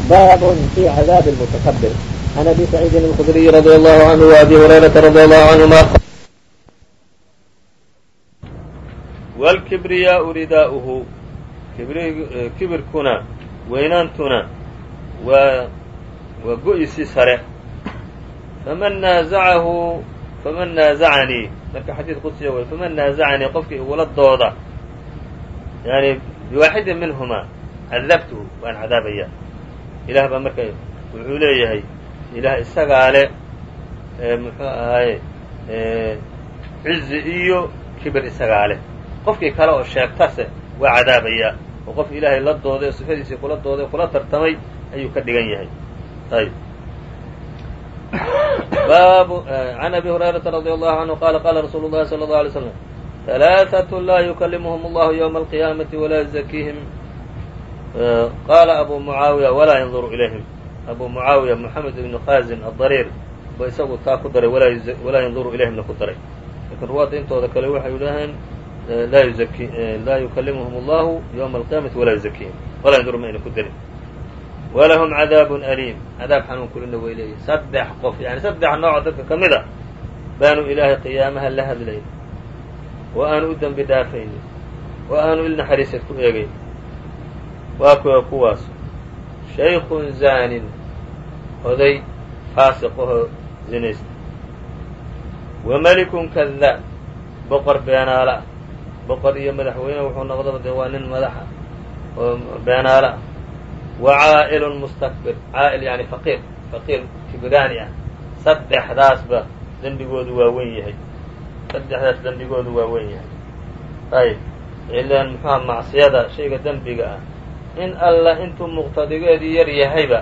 baabun fi cadaabi lmutakabir عن أبي سعيد الخdري رضي الله عنه وأbي هريرة رضي الله عنهma wاlkibriyaaءu ridaa'uhu kibirkuna weynaantuna waa waa go-isii sare faman naazacahu faman naazacanii marka xadiid qudsiya wey faman naazacanii qofkii igula dooda yani biwaaxidin minhuma cadabtuhu waan cadaabaya ilah baa marka wuxuu leeyahay ilaah isagaa le muxuu ahaye cizi iyo kibir isagaa leh qofkii kale oo sheegtase waa cadaabayaa oo qof ilaahay la dooday oo sifadiisii kula dooday o kula tartamay ayuu ka dhigan yahay ayb baabu عan abi هurayرaةa رadي الله عanهu qala qala rasuulu الlahi slى الlه عlيه sسلم ثaلaaثة laa yuklimهm الlah yومa القiyamaةi وlaa يزkiihim qala abu muعaawiya walaa ynظuru ilayhim abu mucaawiya moxamed ibnu khaasim adariir ba isagu taa ku daray walaa yanduru ilayhimna ku daray. Lakiin ruwaadda intooda kale waxay yidhaaheen laa yukalimuhum allahu ywma alqiyamati walaa yuzakiihim. Walaa yanduru ma ayna ku darin. Walahum cadaabun aliim. Cadaab xanuunkulina way leeyihiin saddex qof yani saddex nooco dadka ka mid a baanu ilaahay qiyaamaha la hadlayn oo aanu u dembi dhaafaynin oo aanu il naxariiseed ku eegayn. Waa kuwa kuwaas shaykun zaanin oday faasiqahoo zinaysta wa melikun kadaab boqor beenaala ah boqor iyo madaxweyne wuxuu noqdaba dee waa nin madaxa oo beenaala ah wa caa'ilun mustakbir caa'il yani faqiir faqiir kibraani ah saddexdaasba dembigoodu waa wen yahay saddexdaas dembigoodu waa wen yahay ayb ilaan muxuha macsiyada shayga dembiga ah in alla intuu muqtadigeedu yar yahayba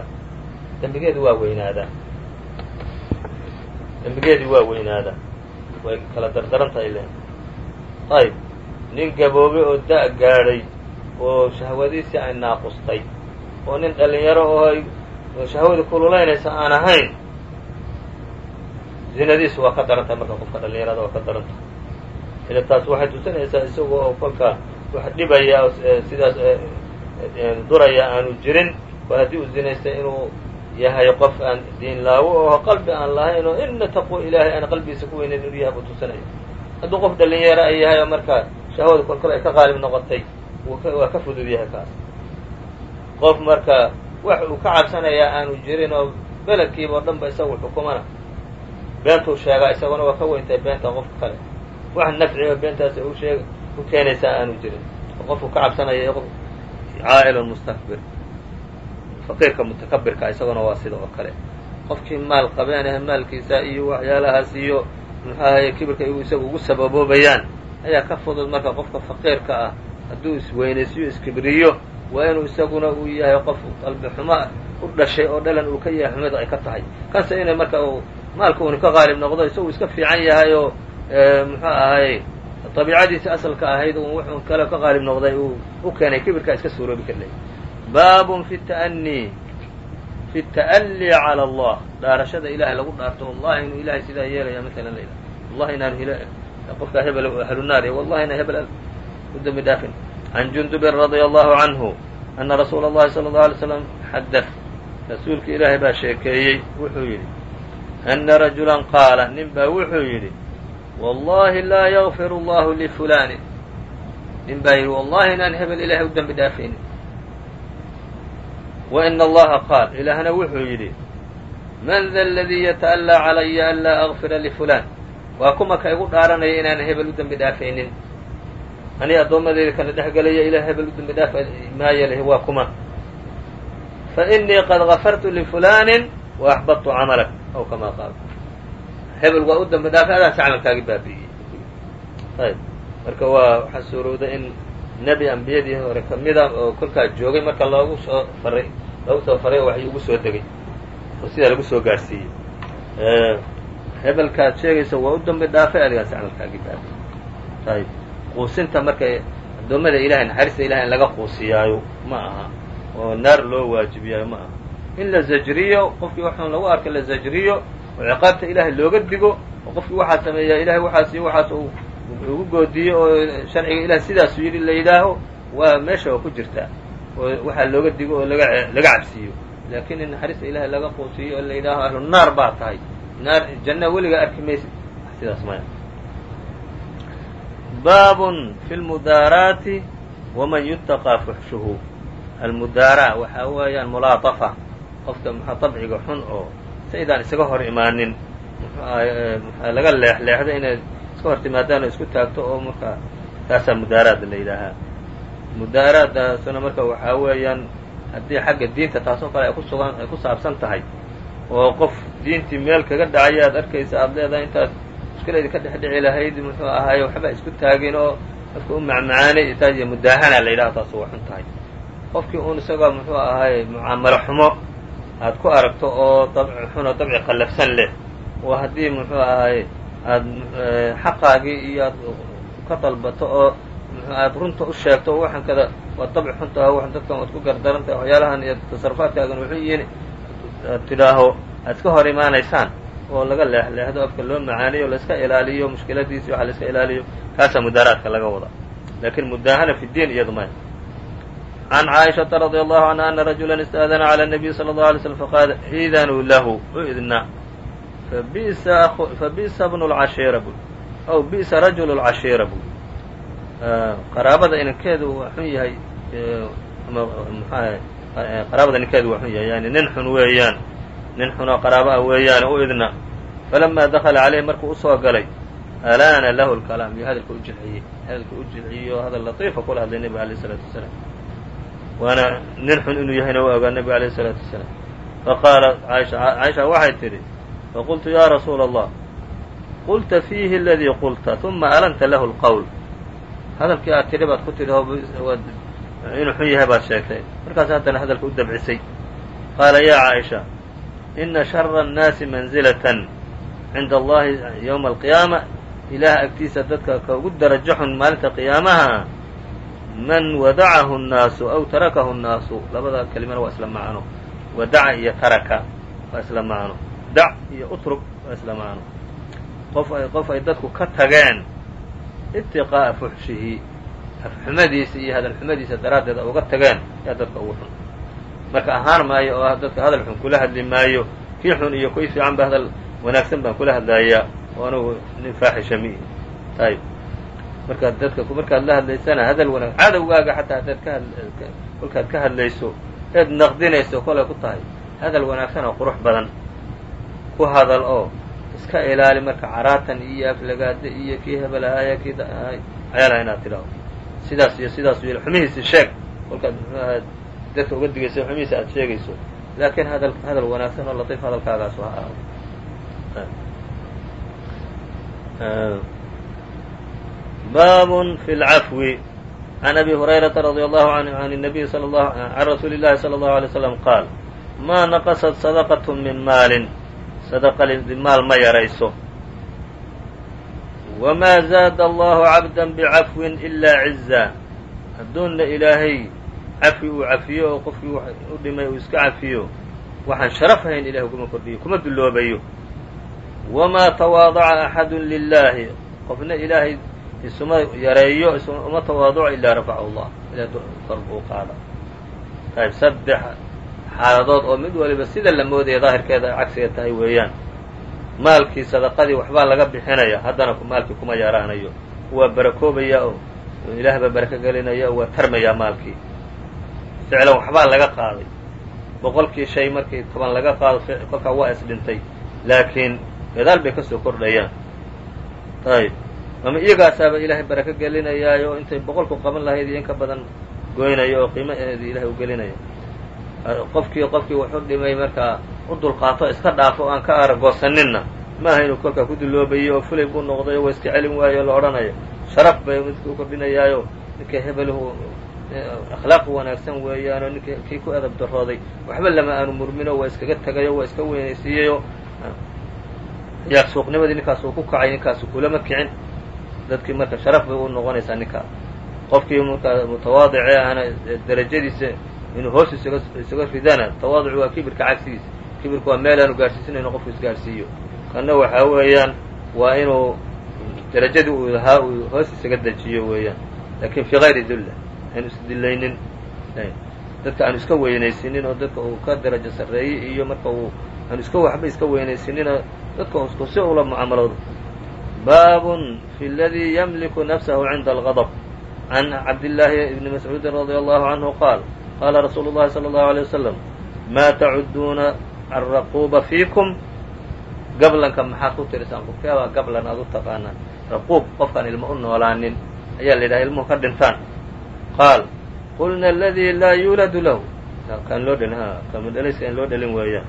dembigeedu waa weynaadaa dembigeedii waa weynaadaa way kala dardaran tahay len ayb nin gaboobay oo da' gaadhay oo shahwadiisii ay naaqustay oo nin dhallinyaro oo shahwadii kululaynaysa aan ahayn zinadiisu waa ka daran tahay marka qofka dhallinyarada waa ka daran tahay ila taas waxay tusinaysaa isaga oo kolka wax dhibaya sidaas duraya aanu jirin oo haddii uu zinaystay inuu yahay qof aan diin laawo oo qalbi aan lahayn oo ina taqwo ilaahay aan qalbigiisa ku weynayn inuu yahay buu tusinaya hadduu qof dhallinyaro ay yahay oo marka shahwada kolkol ay ka qaalib noqotay waa ka fudud yahay kaas. Qof marka wax uu ka cabsanayaa aanu jirin oo beledkiiba oo dhan ba isagu xukumana beentuu sheegaa isaguna waa ka weyntahay beenta qofka kale. Wax nafciga beentaas u sheeg u keenaysaa aanu jirin. Qofku ka cabsanaya qof caa'ilun mustakbir faqiirka mutakabirka isaguna waa sida oo kale qofkii maal qabeenahe maalkiisa iyo waxyaalahaas iyo muxuu ahaye kibirka isagu ugu sababoobayaan ayaa ka fudud marka qofka faqiirka ah hadduu isweynaysiyo iskibriyo waa inuu isaguna uu yahay qof qalbi xumo u dhashay oo dhalan uu ka yahay xumida ay ka tahay kanse inay marka maalka uuni ka qaalib noqdo isagu iska fiican yahay oo muxuu ahaye dabiicadiisi asalka ahayd un wuxuu kale ka qaalib noqday uu u keenay kibirkaa iska suuroobi karley baabun fi ta'anii fi ta'allii cala allah dhaarashada ilahay lagu dhaarto wallahi inuu ilahay sidaa yeelaya maalan la wallahi inaan qofkaa hebel ahlunaar iyo wallahi inaan hebel u dembi dhaafin can jundubin radia allahu canhu ana rasuula اllahi salى اllahu alay slam xadad rasuulka ilaahay baa sheekeeyey wuxuu yidhi ana rajulan qaala nin baa wuxuu yidhi wallahi laa yakfir allahu lifulanin nin baa yidhi wallahi inaan hebel ilahay u dembi dhaafaynin waina allaha qaal ilaahna wuxuu yidhi man da aladii yata'allaa calaya an laa akfira lifulan waa kuma ka igu dhaaranaya inaan hebel u dembi dhaafaynin aniga addoommadeyda kala dhex gelaya ilah hebel u dembi dhaafa maayo leh waa kuma fainii qad gafartu lifulanin wa axbadtu camalak aw kama qaal hebel waa u dembi dhaafay adaas camalkaagi baabi'iyey. Ayb. Marka waa waxaa suurowda in nebi ambiyadii hore kamida oo kolkaa joogay marka loogu soo faray loogu soo faray oo waxay ugu soo degay oo sidaa lagu soo gaarsiiyey. Hebelkaad sheegaysa waa u dembi dhaafay adigaas camalkaagi baabi'iyey. Ayb. Quusinta marka addoommada ilahay naxariista ilahay in laga quusiyaayo ma aha. Oo naar loo waajibiyaayo ma aha. In la zajriyo qofkii waxaan lagu arka la zajriyo oo ciqaabta ilaahay looga digo oo qofkii waxaa sameeyaa ilahay waxaas iyo waxaas uu ugu goodiyo oo sharciga ilahay sidaasu yidhi la yidhaaho waa meesha oo ku jirtaa oo waxaa looga digo oo laga laga cabsiiyo. Laakiin in naxariista ilaahay laga quusiyo oo la yidhaaho ahlu naar baa tahay. Naar janna weligaa arki maysid sidaas maya baabun fi lmudaaraati waman yutaqaa fuxshuhu almudaaraa waxaa weeyaan mulaadafa qofka mxua dabciga xun oo saydaan isaga hor imaanin. Mxua laga leexleexdo inay iska hor timaadaan oo isku taagto oo markaa taasaa mudaaraad la yidhaahaa. Mudaaraadaasuna marka waxaa weeyaan haddii xagga diinta taasoo kale ay ku sugan ay ku saabsan tahay oo qof diintii meel kaga dhacaya aad arkaysa aada leedahay intaad mushkiladii ka dhex dhici lahayd muxuu ahaaye waxba isku taagin oo dadka u macmacaanay taas iyo mudaahana la yidhaha taasu waa xun tahay. Qofkii uun isagoo muxuu ahaaye mucaamalo xumo aad ku aragto oo dabci xun oo dabci qallafsan leh oo haddii muxuu ahaaye aad xaqaagii iyo aad ka dalbato oo aad runta u sheegto waxaan kada waa dabci xun taha wax dadkan waad ku gardaran waxyaalahan iyo tasarufaadkaagan wuxuu yihiin aad tidhaaho aad iska hor imaanaysaan oo laga leexleexdo afka loo macaaniyo laiska ilaaliyo mushkiladiisi waxa laiska ilaaliyo kaasaa mudaaraadka laga wada. Lakin mudaahana fi diin iyadu maya عن cائشhaةa رضي الله عنها أنa رaجuلا اsتأdن على النبي صلى الله عليه وسلم فqاaل إidnوا lahu idna fabiئsa بن الcashيرة bu أو biئsa رaجuل الcashيرة bu qaraabada inankeedu waa xun yahay qaraabada ninkeedu waa xun yahay yani nin xun weeyaan nin xunoo qaraabo ah weeyaan u idna falama dakla عalayh markuu usoo galay alaana lahu الكalaam iyo hadalka u jilciyey hadalka u jilciyo hadal laطiifa kula hadlay nebiga عalيه الصلاaةu وaسلام waana nin xun inuu yahayna waa ogaa nebiga عalيه الصلاaةu وaسلام faqaalat caaisha waxay tidhi faqultu ya rasuula الlah qulta fiihi اladii qulta ثuma alanta lahu الqwl hadalkii aad tidhi baad ku tidhi inuu xun yahay baad sheegtay markaas haddana hadalka u dabcisay qaala ya caaisha ina shara الnaasi manزilaة cinda allahi ywma alqiyaama ilaah agtiisa dadka ka ugu darajo xun maalinta qiyaamaha man wadacahu الnaasu aw tarakahu الnaasu labada kelimana waa isla macno wadaca iyo taraka waa isla macno dac iyo utrug waa isla macno qof ay qof ay dadku ka tageen itiqaa'a fuxshihi afxumadiisa iyo hadal xumadiisa daraaddeed uga tageen yaa dadka ugu xun marka ahaan maayo oo dadka hadal xun kula hadli maayo kii xun iyo kuy fiican ba hadal wanaagsan baan kula hadlayaa oo anugu nin faaxisha mi ayb markaad dadka markaad la hadlaysana hadal wanaag cadowgaaga xataa haddaad ka kolkaad ka hadlayso eed naqdinayso kolay ku tahay hadal wanaagsan oo qurux badan. Ku hadal oo iska ilaali marka caraatan iyo aflagaada iyo kii hebel ahaaya kii ayaalaha inaad tidhaaho sidaas iyo sidaas y xumihiisi sheeg. Kolkaad mxuaha dadka uga digayso xumihiisa aad sheegayso. Laakiin hadal hadal wanaagsan oo latiif hadalkaagaasu ha ahaado bab fi اlcafwi عan abi hurayraةa radي allahu anhu an الnabiy sal ه can rasuuli اllahi salى اllahu عalيه slam qaal ma naqasat sadaqaة min maalin sadaqadi maal ma yarayso wma zaada allahu cabda bcafwin ilaa ciza hadduunna ilaahay cafi uu cafiyo oo qofkii u dhimay uu iska cafiyo waxaan sharaf hayn ilahay kuma kordhiyo kuma dulloobayo wamaa tawaadaca axadu lilaahi qofna ilaahay isuma yareeyo uma tawaaduco ilaa rafacahu llah ilahay kor buu qaada. Ayb saddex xaaladood oo mid waliba sida la moodaya daahirkeeda ay cagsiga tahay weeyaan. Maalkii sadaqadii waxbaa laga bixinaya haddana maalkii kuma yaraanayo waa barakoobaya oo ilaah baa barako gelinaya waa tarmayaa maalkii. Ficlan waxbaa laga qaaday. Boqolkii shay markii toban laga qaado kolkaa waa is dhintay. Laakiin gadaal bay ka soo kordhayaan. Ayb ama iyagaasaaba ilaahay barako gelinayaayo intay boqolku qaban lahayd iyo in ka badan goynaya oo qiimaheedii ilahay u gelinaya qofkii qofkii wuxuu dhimay markaa u dulqaato iska dhaafo aan ka aragoosaninna maaha inuu kolkaa ku duloobayo oo fulay buu noqday oo waa iska celin waayo o la odhanayo. Sharaf bay midka u kordhinayaayo ninka hebeluhu akhlaaq wanaagsan weeyaanoo ninka kii ku edab darooday waxba lama aanu murmino waa iskaga tegayo waa iska weynaysiiyeyo. Yaa suuqnimadii ninkaas uu ku kacay ninkaasu kulama kicin dadkii marka sharaf bay u noqonaysaa ninkaa qofkii markaa mutawaadicee ahna derajadiisa inuu hoos isaga isaga ridana tawaaducu waa kibirka cagsigiisa. Kibirku waa meel aanu gaarhsiisanayno qofku isgaarhsiiyo kanna waxaa weeyaan waa inuu derajadii uu lahaa uu hoos isaga dejiyo weeyaan. Lakin fii gayri dulla aynu isdilaynin dadka aanu iska weynaysiinin oo dadka uu ka darajo sarreeyey iyo marka uu aanu iska waxba iska weynaysininoo dadka si ula mucaamaloodo baabun fi اladii ymliku nafsahu cinda algadb can cabdillaahi bni mascuudi radi allahu canhu qaal qaala rasuulu llahi salى اllahu alيه wasalam ma tacuduuna alraquuba fiikum gablanka maxaad ku tirisaan qofkeebaa gablan aad u taqaanaan raquub qofkaan ilmo u noolaanin ayaa la yidhaha ilmuhu ka dhintaan qaal qulna aladii laa yuuladu lahu kaan loo dhalin ha kamadhalayska in loo dhalin weeyaan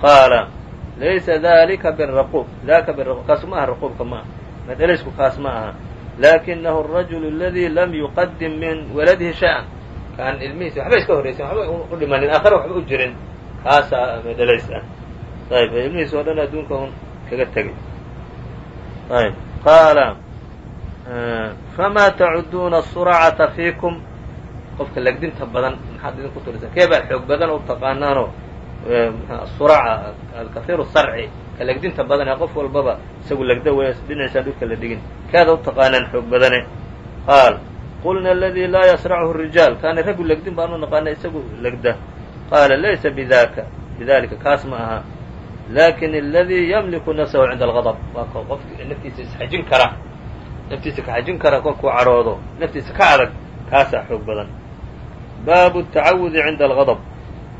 qaala laysa dalika biraquub daka biraqub kaas ma aha raquubka ma aha madhalaysku kaas ma aha laakinahu arajulu aladi lam yuqadim min waladihi shay-an kaan ilmihiisa waxba iska horraysan waxba u dhimanin aakhare waxba u jirin kaasaa madhalays ah ayb ilmihiisa oo dhan adduunka un kaga tegay ayb qaala famaa tacuduuna asuracata fiikum qofka legdinta badan maxaad idinku turisaa kee baa xoog badan u taqaanaanoo suraaca alkahiir sarci ka legdinta badanee qof walbaba isagu legda wey dhinaciisaan dhulka la dhigin kaada u taqaanaan xoog badane. Qaal qulna aladii laa yasrachu rijaal. Kaana raggu legdin baanu naqaana isagu legda qaala laysa bidaka bidalika kaas ma aha. Lakin aladii yamliku nafsahu cinda algadb waa k qof naftiisa isxajin kara. Naftiisa ka xajin kara kolkuu caroodo. Naftiisa ka adag kaasaa xoog badan. Baabu tacawudi cinda algadb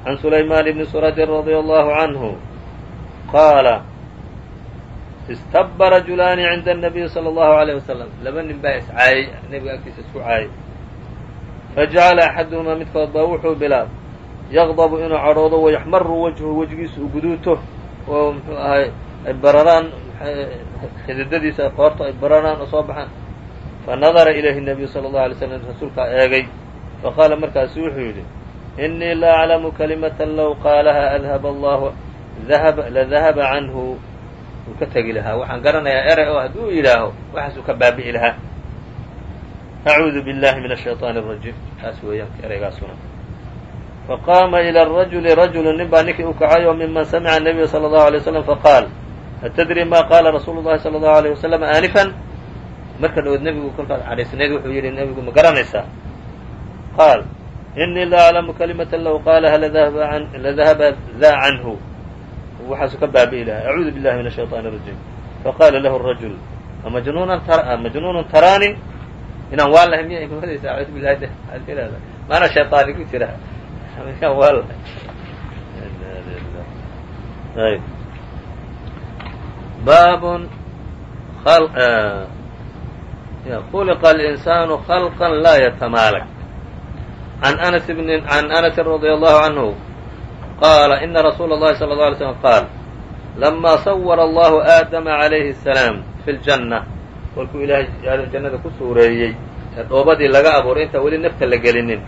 can sulaymaan bni surajin radi allahu canhu qaala istaba rajulaani cinda الnabiyi salى اllahu عalيه wasalam laba nin baa iscaayay nebiga agtiisa isku caayay fajacala axaduhumaa midkood baa wuxuu bilaab yaqdabu inuu cadhoodo wayaxmaru wajhu wejigiisa u guduuto oo muxuu ahay ay bararaan xididadiisa qoorto ay bararaan oo soo baxaan fanadara ilayhi الnabiyu salى اllahu alay slam rasuulkaa eegay faqaala markaasu wuxuu yidhi inii la aclamu kalimata low qaalaha adhaba allahu ladahaba canhu uu ka tegi lahaa waxaan garanayaa eray oo hadduu yidhaaho waxaasuu ka baabi'i lahaa acuudu biاllahi min الshayطaan الrajiim taas weeyaan ereygaasuna faqaama ilى الrajuli rajulu nin baa ninkii u kacay oo miman samica الnabiya salى الlahu عalيه waslm faqaal atadri ma qaala rasuulu الlahi salى الlahu عalيه waslm aanifan marka dhawood nebigu kolkaas cadhaysnayd wuxuu yidhi nebigu ma garanaysaa qaal inii la aclamu kalimata low qaalaha ladahaba daa canhu waxaasu ka baabi'i lahaa acuudu billahi min الshayطaan الrajiim faqaala lahu الrajul amajnuunu taraani inaan waa lahay miya imamadaysa acuudu billahi de aad tirahda maana shayطaani ku jira inaan waa lahay ayb baabun khuliqa الإnsaanu khalqa laa yatamaalag عن أنس بن عن أنس رضي الله عنه قال إن رsuuل الlahi صلى الله عليه وسلم قاaل لما صور الله آdم عليه السلام في الجنة kolkuu ilaahay jannada ku suureeyey ee dhoobadii laga abuuray intaan weli nafta la gelinin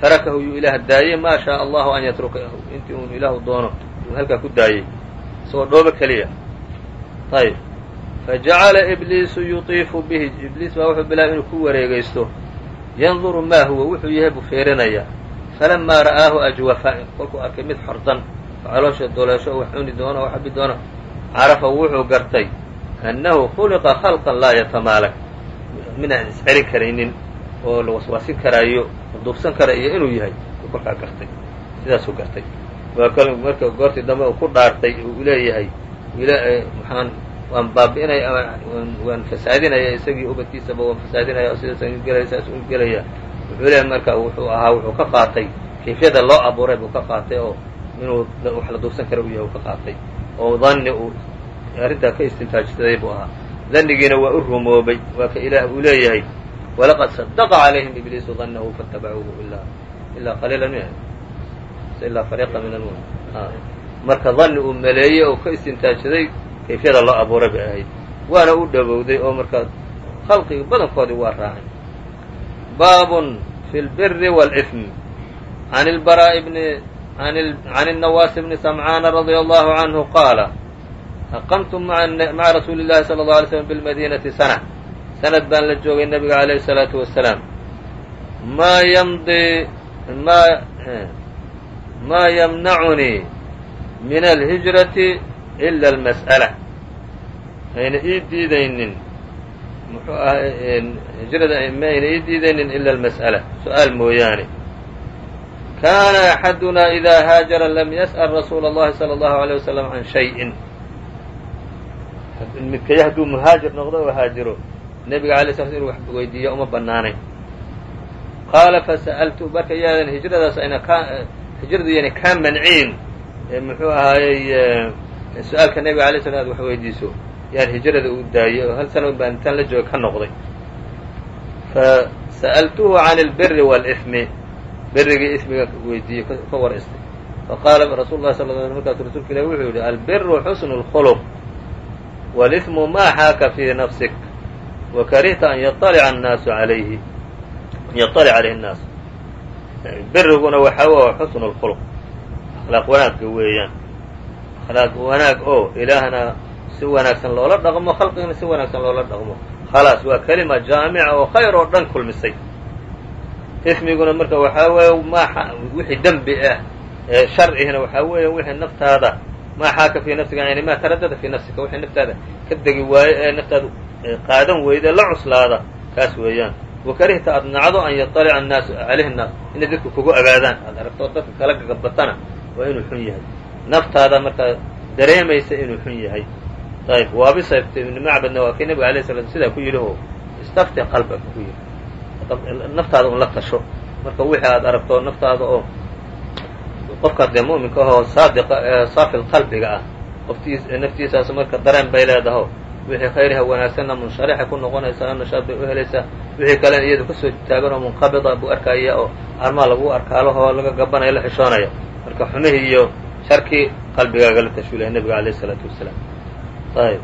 tarakahu yuu ilaah daayey ma شhاء الlahu an yatrukahu intii un ilaahu doono uu halkaa ku daayey isagoo dhoobo keliya ayb faجacala إbliisu yuطiifu bihi ibliis baa wuxuu bilaabay inuu ku wareegaysto yanduru maa huwa wuxuu yahay buu fiirinayaa falamaa ra'aahu ajwafa kolkuu arkay mid xordan oo caloosha doleesho wax cuni doono oo xabi doono carafa wuxuu gartay annahu khuliqa khalqan laa yatamaalak midaan iscelin karaynin oo la waswaasin karaayo duubsan karayo inuu yahay kolkaa gartay sidaasuu gartay waa marka goortii dambe uu ku dhaartay uu leeyahay maxaan waan baabi'inaya waan fasaadinaya isagii ubadkiisaba waan fasaadinaya oo sidaasaan saas u gelaya wuxuu leeyahay marka wuxuu ahaa wuxuu ka qaatay kayfiyada loo abuuray buu ka qaatay oo inuu wax la duubsan kara u yahay uu ka qaatay. Oo danni uu arrintaa ka istintaajsaday buu ahaa. Dannigiina waa u rumoobay waa ka ilaah uu leeyahay walaqad sadaqa calayhim ibliisu dannahu faatabacuuhu ilaa ilaa qaliila min ilaa fariiqa min almumin marka danni uu maleeyey oo ka istintaajsaday kayfiyada loo abuuray bay ahayd waana u dhowowday oo markaa khalqigi badankoodii waa raacay baabun fi اlbiri wاlإثm عan اlbaraaء bni عan الnawaas bni samcaana radي allahu canhu qaala aqamtu maca rasuuli الlahi salى الlه alay slm biاlmadinati sana sanad baan la joogay nabiga عalayh الsalaaةu wasalaam maa ymdi ma ma ymnacunii min alhijrati ila almas'ala ayna ii diidaynin muxuu ahay hijrada ma ayna ii diidaynin ila almas'ala su-aal mooyaane kana axaduna ida haajara lam yas'l rasuula اllahi salى اllahu عalيه wasalam can shayءin midkaya hadduu muhaajir noqdo oo haajiro nebiga alay sla inu wax weydiiya uma banaanayn qaala fasa'altu marka yaadan hijradaas ayna ka hijradu yana kaa manciin muxuu ahaayey su-aalka nebiga alay slam ad wax weydiiso yaan hijrada u daayey oo hal sana baan intaan la jooga ka noqday fasa'altuhu can اlbiri wاlإثmi birigii ismiga weydiiyey ka war istay faqaala rasuulu lahi sal l sl markaasu rasuulka ilahi wuxuu yidhi albiru xusnu اlkhulq wاlإثmu ma xaaka fii nafsik wakarihta an yaطalica الnaasu alayhi an yaطalica calayhi الnaas biriguna waxa w xusnu اlkhulq akhlaaq wanaagga weeyaan halaag wanaag oo ilaahna si wanaagsan loola dhaqmo khalqigana si wanaagsan loola dhaqmo. Khalaas waa kelima jaamica oo khayr oo dhan kulmisay. Ifmiguna marka waxaa weeye maa wixii dembi ah ee sharcihina waxaa weeye wixii naftaada. Maa xaaka fii nafsika yani maa taradada fii nafsika wixii naftaada ka degi waaye ee naftaada qaadan weyda la cuslaada kaas weeyaan. Wakarihta aad nacdo an yaطalica annaasu calayh annaas inay dadku kugu agaadaan aad aragto oo dadka kala gagabatana waa inuu xun yahay naftaada markaa dareemaysa inuu xun yahay. Ayb waabisa ibn macbadna waa kii nebiga alay slam sidaa ku yidhi oo istafti qalbaka ku yidhi. Naftaada un la tasho. Marka wixii aad aragto naftaada oo qofka dee mu'minka ahoo saadiqa saafil qalbiga ah qoftiis naftiisaas marka dareen bay leedaho wixii khayriha wanaagsanna munsharixa ku noqonaysaa nashaad bay u helaysaa wixii kalena iyadu ka soo taagan oo munqabida buu arkaya oo armaa lagu arkaalahoo laga gabanaya la xishoonaya. Marka xumihii iyo sharkii qalbigaaga la tashwiilaya nebiga alayh isalaatu wasalaam ayb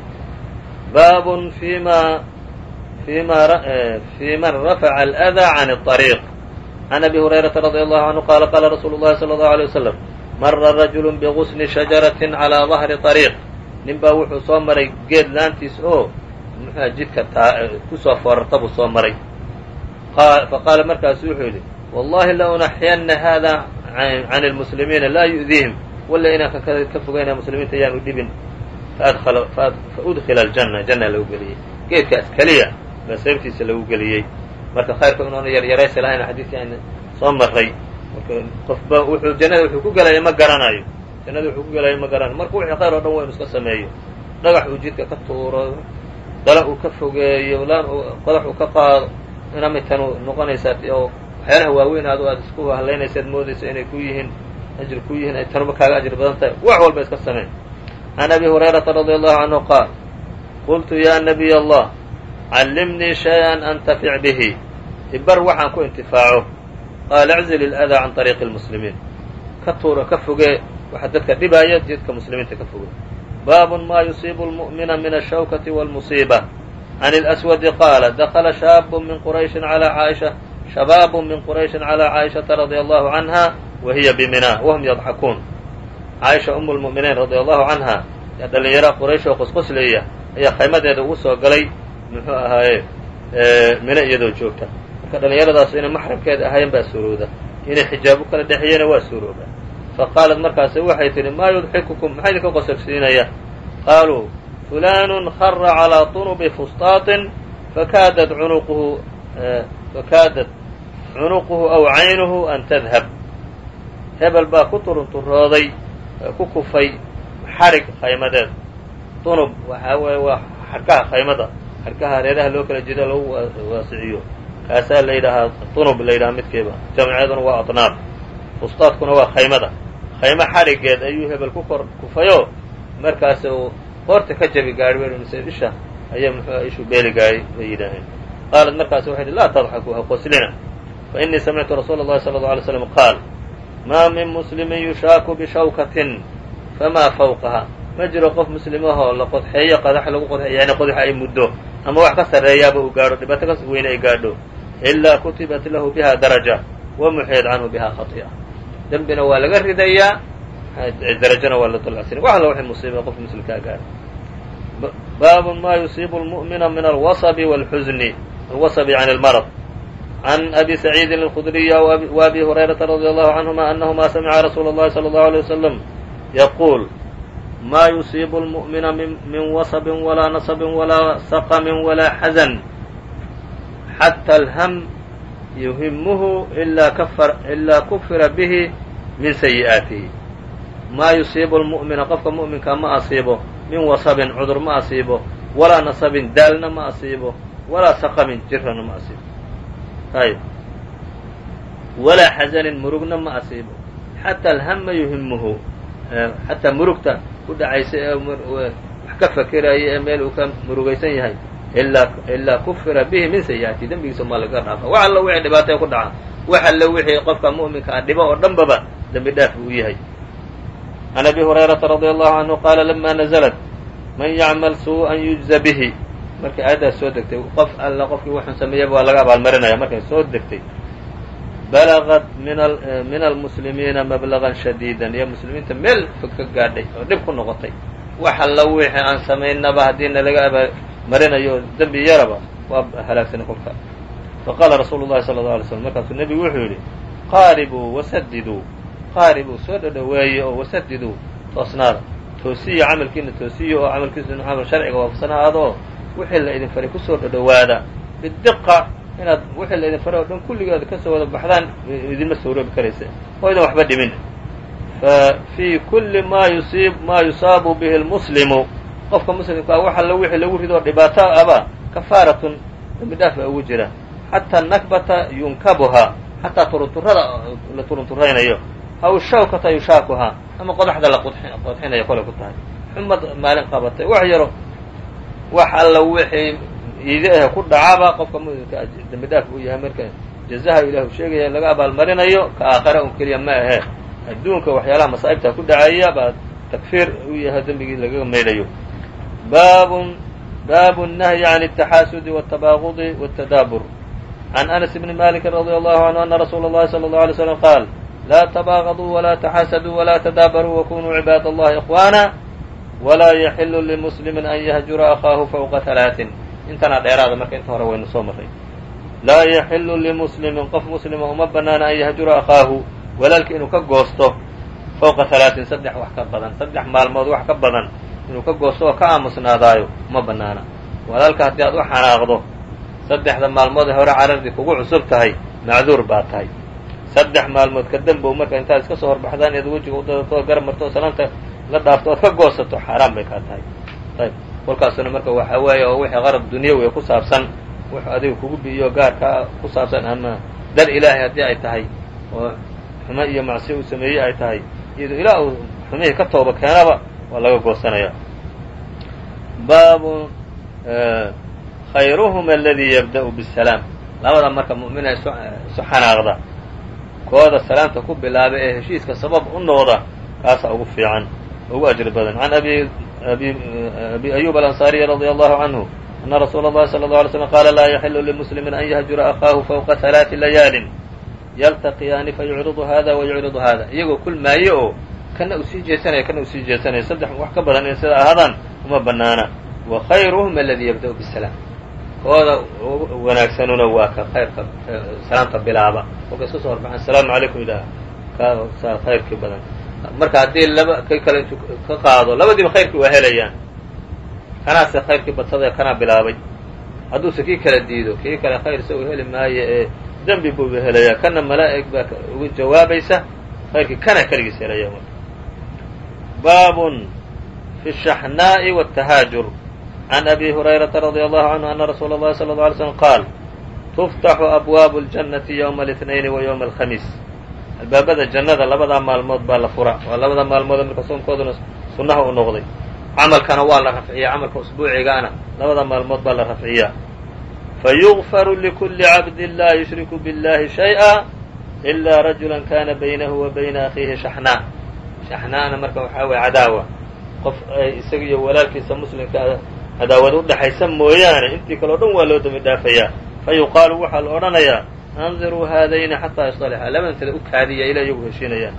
baabun fima fima fi man rafaca alأdaa can الطariiq can abi hurayrata radi allahu canhu qaala qaala rasuulu llahi salى اllahu alيه wasalam mara rajulu bigusni shajaraةi calىa dahri طariiq nin baa wuxuu soo maray geed laantiis oo muxua jidka kusoo foorarta buu soo maray faqaala markaasu wuxuu yidhi wallahi la unaxyanna hada can اlmuslimiina laa yu'diihim walla inaan ka fogayna muslimiinta yaan u dhibin faudkila aljanna janna lagu geliyey geedkaas keliya baa sababtiisa lagu geliyey marka khayrka inuuna yaryaraysi lahayn xadiiskii ayna soo maray marka qofba wuxuu jannada wuxuu ku gelaya ma garanayo jannada wuxuu ku gelaya ma garanayo marka wixii khayr oo dhan waa inu iska sameeyo dhagax uu jidka ka tuuro dala uu ka fogeeyo laan qodax uu ka qaado inamitan noqonaysaa oo waxyaalaha waaweyn aad aad isku halaynaysa ad moodayso inay ku yihiin ajri ku yihiin ay tanuba kaaga ajri badan tahay wax walba iska samey can abi hurayrata radi allahu canhu qaal qultu ya nabiy allah callimnii shay-an antafic bihi ibar waxaan ku intifaaco qaala iczil iladaa can طariiqi اlmuslimiin ka tuuro ka fogee waxa dadka dhibaaya jidka muslimiinta ka foge baabun ma yusiibu lmu'mina min ashawkati wاlmusiiba can اlأswadi qaala dakla shaabu min qurayشhin calى caaisha shabaabu min qurayشhin calى caaishaةa radia allahu canha wa hiya bimina wahum yadxakuun caaisha um lmu'miniin radia allahu canha yaa dhalinyaro quraysh oo qosqosleeya ayaa khaymadeeda ugu soo galay muxuu ahaaye mino iyadoo joogta marka dhallinyaradaas inay maxramkeeda ahaayeen baa suurowda inay xijaab u kala dhexeeyena waa suurooba fa qaalat markaase waxay tidhi maa yudxikukum maxaa idinka qosolsiinaya qaaluu fulaanun khara calىa tunubi fustaaطin fakaadat cunuquhu fakaadat cunuquhu aw caynuhu an tadhab hebel baa ku turunturooday ku kufay xarig khaymadeed tunub waxaa weeye waa xarkaha khaymada xarkaha hareeraha loo kala jeeda lagu waasiciyo kaasaa la yidhaahaa tunub la yidhaha midkiiba jamceeduna waa atnaab fustaadkuna waa khaymada khaymo xadhigeed ayuu hebel ku kor kufayo markaas uu qoorta ka jabi gaari mise isha ayaa muxuu ishu beeli bay yidhaaheen qaalat markaas waxay idhi laa tadxakuu ha qoslina fa innii samictu rasuula اllahi sala اllau alay slam qaal maa min muslimin yushaaku bishawkatin famaa fawqaha ma jiro qof muslimahoo la qodxeeyo qadax lagu qodxeeyo yani qodax ay muddo ama wax ka sarreeyaaba uu gaadho dhibaato ka weyne ay gaadho ilaa kutibat lahu biha daraja wa muxiyad canhu biha khati'a dembina waa laga ridayaa darajana waa la dalacsinay wax alla waxay musiiba qof muslimkaa gaadho baabun ma yusiibu lmu'mina min alwasabi wاlxuzni alwasabi can اlmarad can abi saciidin اlkhudriy wa abi hurayrata radi allahu canhuma anahuma samica rasuula اllahi salى اllahu alيه wasalam yaquul ma yusiibu lmu'mina min wasabin walaa nasabin walaa saqamin walaa xasan xata alham yuhimuhu ilaa kufira bihi min sayi'aatihi maa yusiibu lmu'mina qofka mu'minkaa ma asiibo min wasabin cudur ma asiibo walaa nasabin daalna ma asiibo walaa saqamin jirana ma asiibo ayb walaa xasanin murugna ma asiibo xataa alhama yuhimuhu xataa murugta ku dhacaysa ee wax ka fakeraaya ee meel uu ka murugaysan yahay ilaa kufira bihi min sayi'aati dembigiisa maa laga dhaafa wax allo wixii dhibaataya ku dhaca wax allo wixii qofka mu'minka a dhibo oo dhanbaba dembi dhaaf uu yahay can abi hurayrata radi allahu canhu qaala lama naزlat man yacmal suuءan yujza bihi markay aayaddaas soo degtay qof alla qofkii wuxuu sameeyaba waa laga abaalmarinaya markay soo degtay balagad min almuslimiina mablagan shadiidan. Iyo muslimiinta meel fog ka gaadhay oo dhib ku noqotay. Wax alla wixii aan samaynaba haddii nalaga abaalmarinayo dembi yaraba waa halaagsanay kolka faqaala rasuulu llahi sala اlه alay slm markaasuu nebigu wuxuu yidhi qaaribuu wasadiduu qaaribuu soo dhodhoweeye oo wasadiduu toosnaada. Toosiya camalkiina toosiya oo camalkiisu inu camal sharciga waafsan wixii la idin faray ku soo dhodhowaada bidiqa inaad wixii la idin faray oo dhan kulligeeda ka soo wada baxdaan idinma suuroobi karaysa oo idan waxba dhimin. Fa fii kulli ma yusiib maa yusaabu bihi lmuslimu qofka muslimkaa wax alla wixii lagu ridoo dhibaato aba kafaaratun dambi dhaaf baa ugu jira. Xataa nakbata yunkabuhaa xataa turunturada la turunturaynayo aw shawkata yushaakuhaa ama qodaxda la qodxinayo kolay ku tahay. Xumad maalin qabatay wax yaro wax alla wixii iidi ah ku dhacaba qofka muminka dembi dhaaf uu yahay marka jazaha ilaahu sheegaya laga abaalmarinayo ka aakhara un keliya ma ahee adduunka waxyaalaha masaa'ibta ku dhacaya baa takfiir u yahay dembigii lagaga maydhayo baabun baabu الnahyi can الtaxaasudi wالtabaagudi wالtadaabur can anas bni maliki radi allahu canhu ana rasuula اllahi salى اlه alay slm qaal laa tabaagaduu walaa taxaasaduu walaa tadaabaruu wakunuu cibaad allahi ikhwaana walaa yaxilu limuslimi an yahjura akhaahu fawqa halaaثin intanaa dheeraada marka inta hore waynu soo marray laa yaxilu limuslimin qof muslima uma banaana an yahjura akhaahu walaalki inuu ka goosto fawqa halaaثin saddex wax ka badan saddex maalmood wax ka badan inuu ka goosto oo ka aamusnaadaayo uma banaana walaalka haddii aad u xanaaqdo saddexda maalmood ee hore carardii kugu cusub tahay macduur baa tahay saddex maalmood ka dembow marka intaad iska soo horbaxdaan inaad wejiga udadato oo garab marto salaanta la dhaafto ood ka goosato xaaraan bay kaa tahay. Ayb kolkaasuna marka waxa weeye oo wixii qarab dunyawiga ku saabsan wux adiga kugu bi'iyo gaarkaa ku saabsan ama dar ilaahay haddii ay tahay oo xumo iyo macsiyo uu sameeyey ay tahay iyado ilaa uu xumihii ka tooba keenaba waa laga goosanaya baabu khayruhuma aladii yabda'u bisalaam labada marka mu'mina isu xanaaqda kooda salaamta ku bilaaba ee heshiiska sabab u noqda kaasaa ugu fiican ugu ajri badan can abi abi ayub alansaariyi radia allahu canhu ana rasuula اllahi salى اlه alay slm qaala laa yaxilu limuslimin an yahjura akhaahu fawqa halaaثi layaalin yaltaqiyaani fayucridu hada wayucridu hada iyagoo kulmaaye oo kana uu sii jeesanaya kana uu sii jeesanaya saddex wax ka badan inay sida ahaadaan uma banaana wa khayruhum aladii yabda'u bisalaam kooda wanaagsanuna waa ka khayrka salaamta bilaaba kolka iska soo horbaxan asalaamu calaykum ilah kaasaa khayrkii badan marka haddii laba kay kale intuu ka qaado labadiiba khayrkii waa helayaan kanaase khayrkii badsadee kanaa bilaabay hadduuse kii kala diido kii kale khayr isagoo heli maayo ee dembi buuba helayaa kana malaa'ig baa uga jawaabaysa khayrkii kana keligiis helaya marka baabun fi الشaxnaaءi والتahaajur can abi hurayrata radي allahu canhu ana rasuula اllahi salى اله alay slm qaal tuftaxu abwaabu اljannati ywma الاثnayn wa ywma alkhamiis albaabada jannada labadaa maalmood baa la fura waa labada maalmood marka soonkooduna sunnaha u noqday. Camalkana waa la rafciyaa camalka usbuucigaana labada maalmood baa la rafciyaa. Fayugfaru likuli cabdin laa yushriku biاllahi shayئa ilaa rajula kana baynahu wa bayna akhiihi shaxnaa shaxnaana marka waxaa weye cadaawa. Qof isaga iyo walaalkiisa muslimka cadaawad udhaxaysa mooyaane intii kaleo dhan waa loo dambi dhaafayaa. Fa yuqaalu waxaa la odhanayaa andiruu haadayni xataa yasطalixa labadantada u kaadiya ilaa iyagu heshiinayaan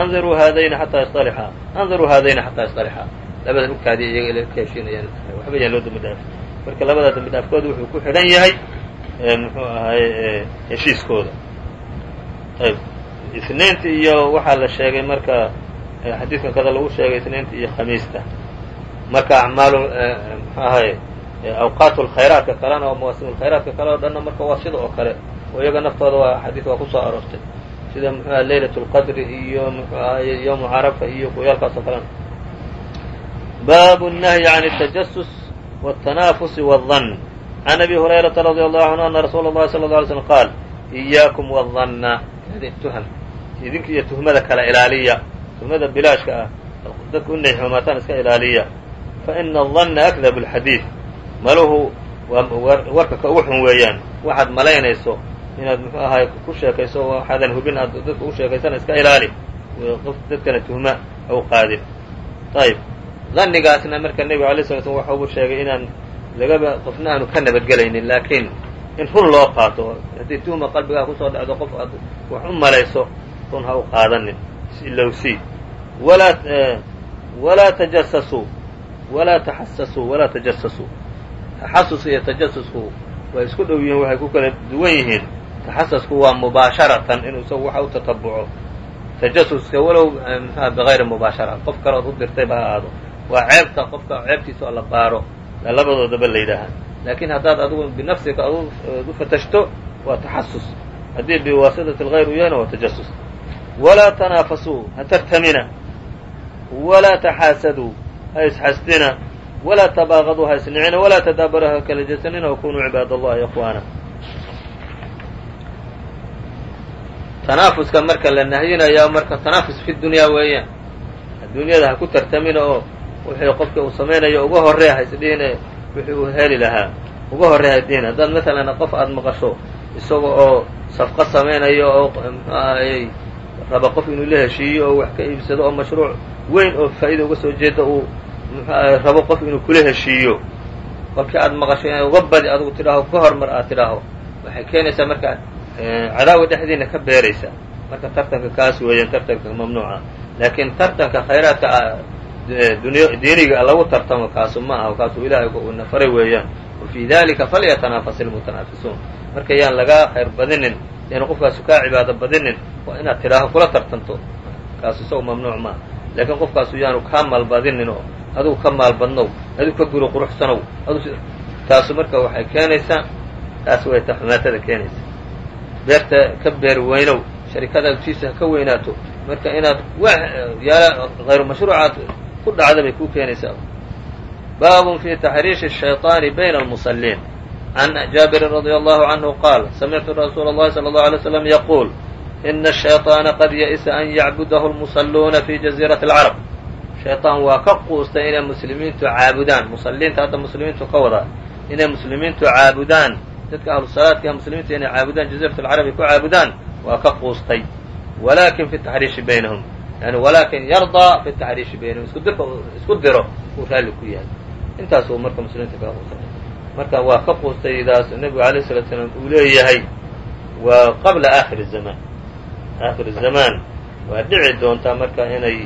andiruu haadayni xataa yasطalixa andiruu haadayni xataa yasطalixa labadan u kaadiya iyaga ila ka heshiinayaan waxba yaan loo dambi dhaafay marka labadaa dambi dhaafkooda wuxuu ku xidhan yahay muxuu ahaye heshiiskooda ayb isniinta iyo waxaa la sheegay marka xadiidkan kada lagu sheegay isniinta iyo khamiista marka acmaalu mxu ahaye awqaat lkhayraadka kalena oo mawaasim lkhayraadka kale oo dhanna marka waa sida oo kale oo iyaga naftooda waa xadiid waa kusoo aroortay sida muxuu aha leylat اlqadri iyo muxuu ahaye yowmu carafa iyo kuyaalkaas oo kalena baabu الnahyi can الtajasus wالtanaafusi wالظan can abi hurayrata radi allahu canhu ana rasuula اllahi sala اله alay slm qaal إiyaakum wالظanna tuham idinka iyo tuhmada kala ilaaliya tuhmada bilaashka ah dadka u nexumaataan iska ilaaliya faina الظanna akdab الxadiid maluhu waa warka ka ugu xun weeyaan waxaad malaynayso inaad muxuu ahaay ku sheekayso waxaadan hubin aad dadka u sheekaysana iska ilaali. Qof dadkana tuhma u qaadin. Ayib dhannigaasna marka nebigu alay sala slam waxa uu sheegay inaan lagaba qofna aanu ka nabadgelaynin laakiin in run loo qaato haddii tuhma qalbigaa ku soo dhacdo qof aad wax u malayso run ha u qaadanin ilowsi walaa walaa tajasasuu walaa taxasasuu walaa tajasasuu taxasus iyo tajasusku way isku dhow yihiin waxay ku kala duwan yihiin taxasusku waa mubaasharatan inuu isagu waxa u tatabuco tajasuska walow mxua bigayri mubaashara qof kale ood u dirtayba ha aado waa ceebta qofka ceebtiisa la baaro labadoodaba la laakiin haddaad adigu binafsika ad u fatashto waa taxasus haddii biwaasitati اlgayr u yahayna waa tajasus walaa tanaafasuu ha tartamina walaa taxaasaduu ha isxasdina walaa tabaaqaduu ha isnicina walaa tadaabaruu ha kala jesanina wakunuu cibaad allahi ikhwaana tanaafuska marka la nahyinayaa marka tanaafus fi dunyaa weeyaan adduunyada ha ku tartamina oo wixii qofka uu samaynayo uga horreeya ha isdhihine wixii uu heli lahaa. Uga horreeya haisdhihin haddaad matalan qof aada maqasho isaga oo safqo samaynayo oo mxuu ahayey raba qof inuu la heshiiyo oo wax ka iibsado oo mashruuc weyn oo faa'iida uga soo jeeda uu muxuu ahay rabo qof inuu kula heshiiyo. Kolkii aad maqasho inay uga badi adigu tidhaaho ka hormar aad tidhaaho. Waxay keenaysaa marka cadaawa dhexdiina ka beeraysa. Marka tartanka kaas weeyaan tartanka mamnuuca. Laakiin tartanka khayraadka duny diiniga lagu tartamo kaasu ma aha kaasuu ilaahay na faray weeyaan. Wa fii dalika ilmutanaafisuun marka yaan lagaa khayr badinin yaan qofkaasu kaa cibaado badinin waa inaad tidhaaho kula tartanto. Kaasu isagu mamnuuc maaha laakiin qofkaasu yaanu kaa maalbadinin oo adugu ka maalbadnow adigu ka guri quruxsanow taasu marka waxay keenaysaa taas way ta xumaatada keenaysa beerta ka beer weynow sharikada agtiisa ha ka weynaato marka inaad wax yaala hayru mashruucaad ku dhacda bay kuu keenaysaa baabun fi taxriishi الshayطaani bayna almusaliin can jaabirin radia allahu canhu qaal samictu rasuula اllahi salى اllahu alay slam yaquul ina الshayطaana qad ya'isa an yacbudahu lmusalluuna fi jaziirati اlcarab shayطaan waa ka quustay inay muslimiintu caabudaan musaliinta hadda muslimiintu ka wadaa inay muslimiintu caabudaan dadka ahlu salaadka muslimiinta inay caabudaan jaziirat alcarabi ku caabudaan waa ka quustay. Walakin fi taxriishi baynahum yani walakin yardaa fi taxriishi baynahum isku diro uu raalli ku yahay. Intaasuu marka muslimiinta kaga quustay. Marka waa ka quustay idaas nebigu alayh salatu salaam uu leeyahay waa qabla aakhiri zamaan aakhir zamaan waa dhici doontaa marka inay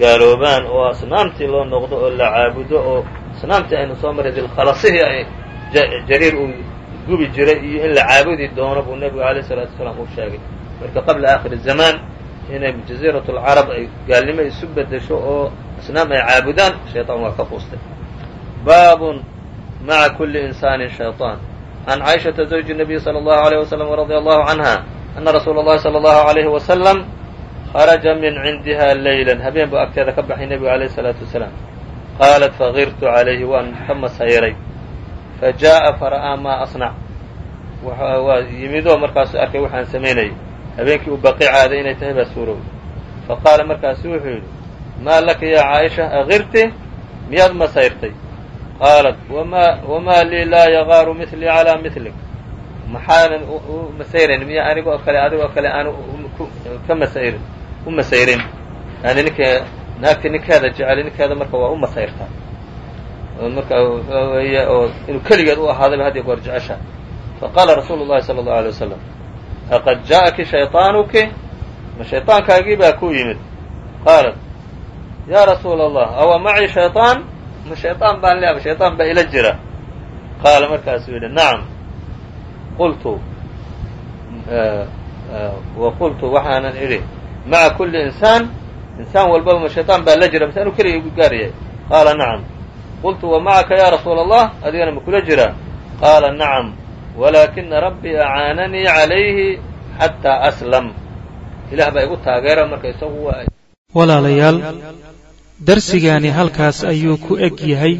gaaloobaan oo asnaamtii loo noqdo oo la caabudo oo asnaamtii aynu soo maray dilkhalasihii jariir uu gubi jiray iyo in la caabudi doono buu nebigu alayh salaatu wasalaam uu sheegay marka qabla aakhiri zamaan inay jaziirat alcarab ay gaalnimo isu bedesho oo asnaam ay caabudaan shayطaan waa ka quustay baabun maca kuli insaanin shayطaan can caaishaةa zawji الnabiy salى اllahu عalيه waslm radia allahu canha ana rasuula اllahi salى اllahu عalayhi wasalam kharaja min cindiha layla habeen buu agteeda ka baxay nebigu alayh الsalaatu wasalaam qaalat fagirtu calayhi waan ka masayray fajaءa fara'aa maa asnac waa yimidoo markaasu arkay waxaan samaynayay habeenkii uu baqi caaday inay tahay baa suurowday faqaala markaasu wuxuu yidhi maa laka yaa caaisha agirti miyaad masayrtay qaalat wamaa lii laa yagaaru milii calaa milik maxaanan u masayrayn miya aniga oo kale adiga oo kale aan ka masayrin u masayrin yani ninka naagti ninkeeda jecel ninkeeda marka waa u masayrtaa marka weeye oo inuu keligeed u ahaadayba had iyo goor jecesha faqaala rasuulu llahi sala allahu alay wasalam aqad jaa'aki shayطaanuki ma shayطaankaagii baa ku yimid qaalat yaa rasuula allah awa macii shayطaan ma shayطaan baan leaba shayطaan baa ila jira qaala markaasuu yidhi nacam qultu wa qultu waxaanan idhi maca kuli insaan insaan walbaba ma shayطaan baa la jira mase anuu keligay gu gaaryahay qaala nacam qultu wa macaka ya rasuula allah adigana ma kula jiraa qaala nacam walaakina rabbii acaananii calayhi xataa aslam ilah baa igu taageera marka isagu waa walaalayaal darsigaani halkaas ayuu ku eg yahay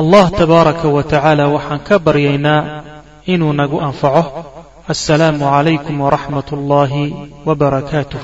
allah tabaaraka wa tacaala waxaan ka baryaynaa inuu nagu anfaco assalaamu calaykum waraxmat ullaahi wa barakaatuh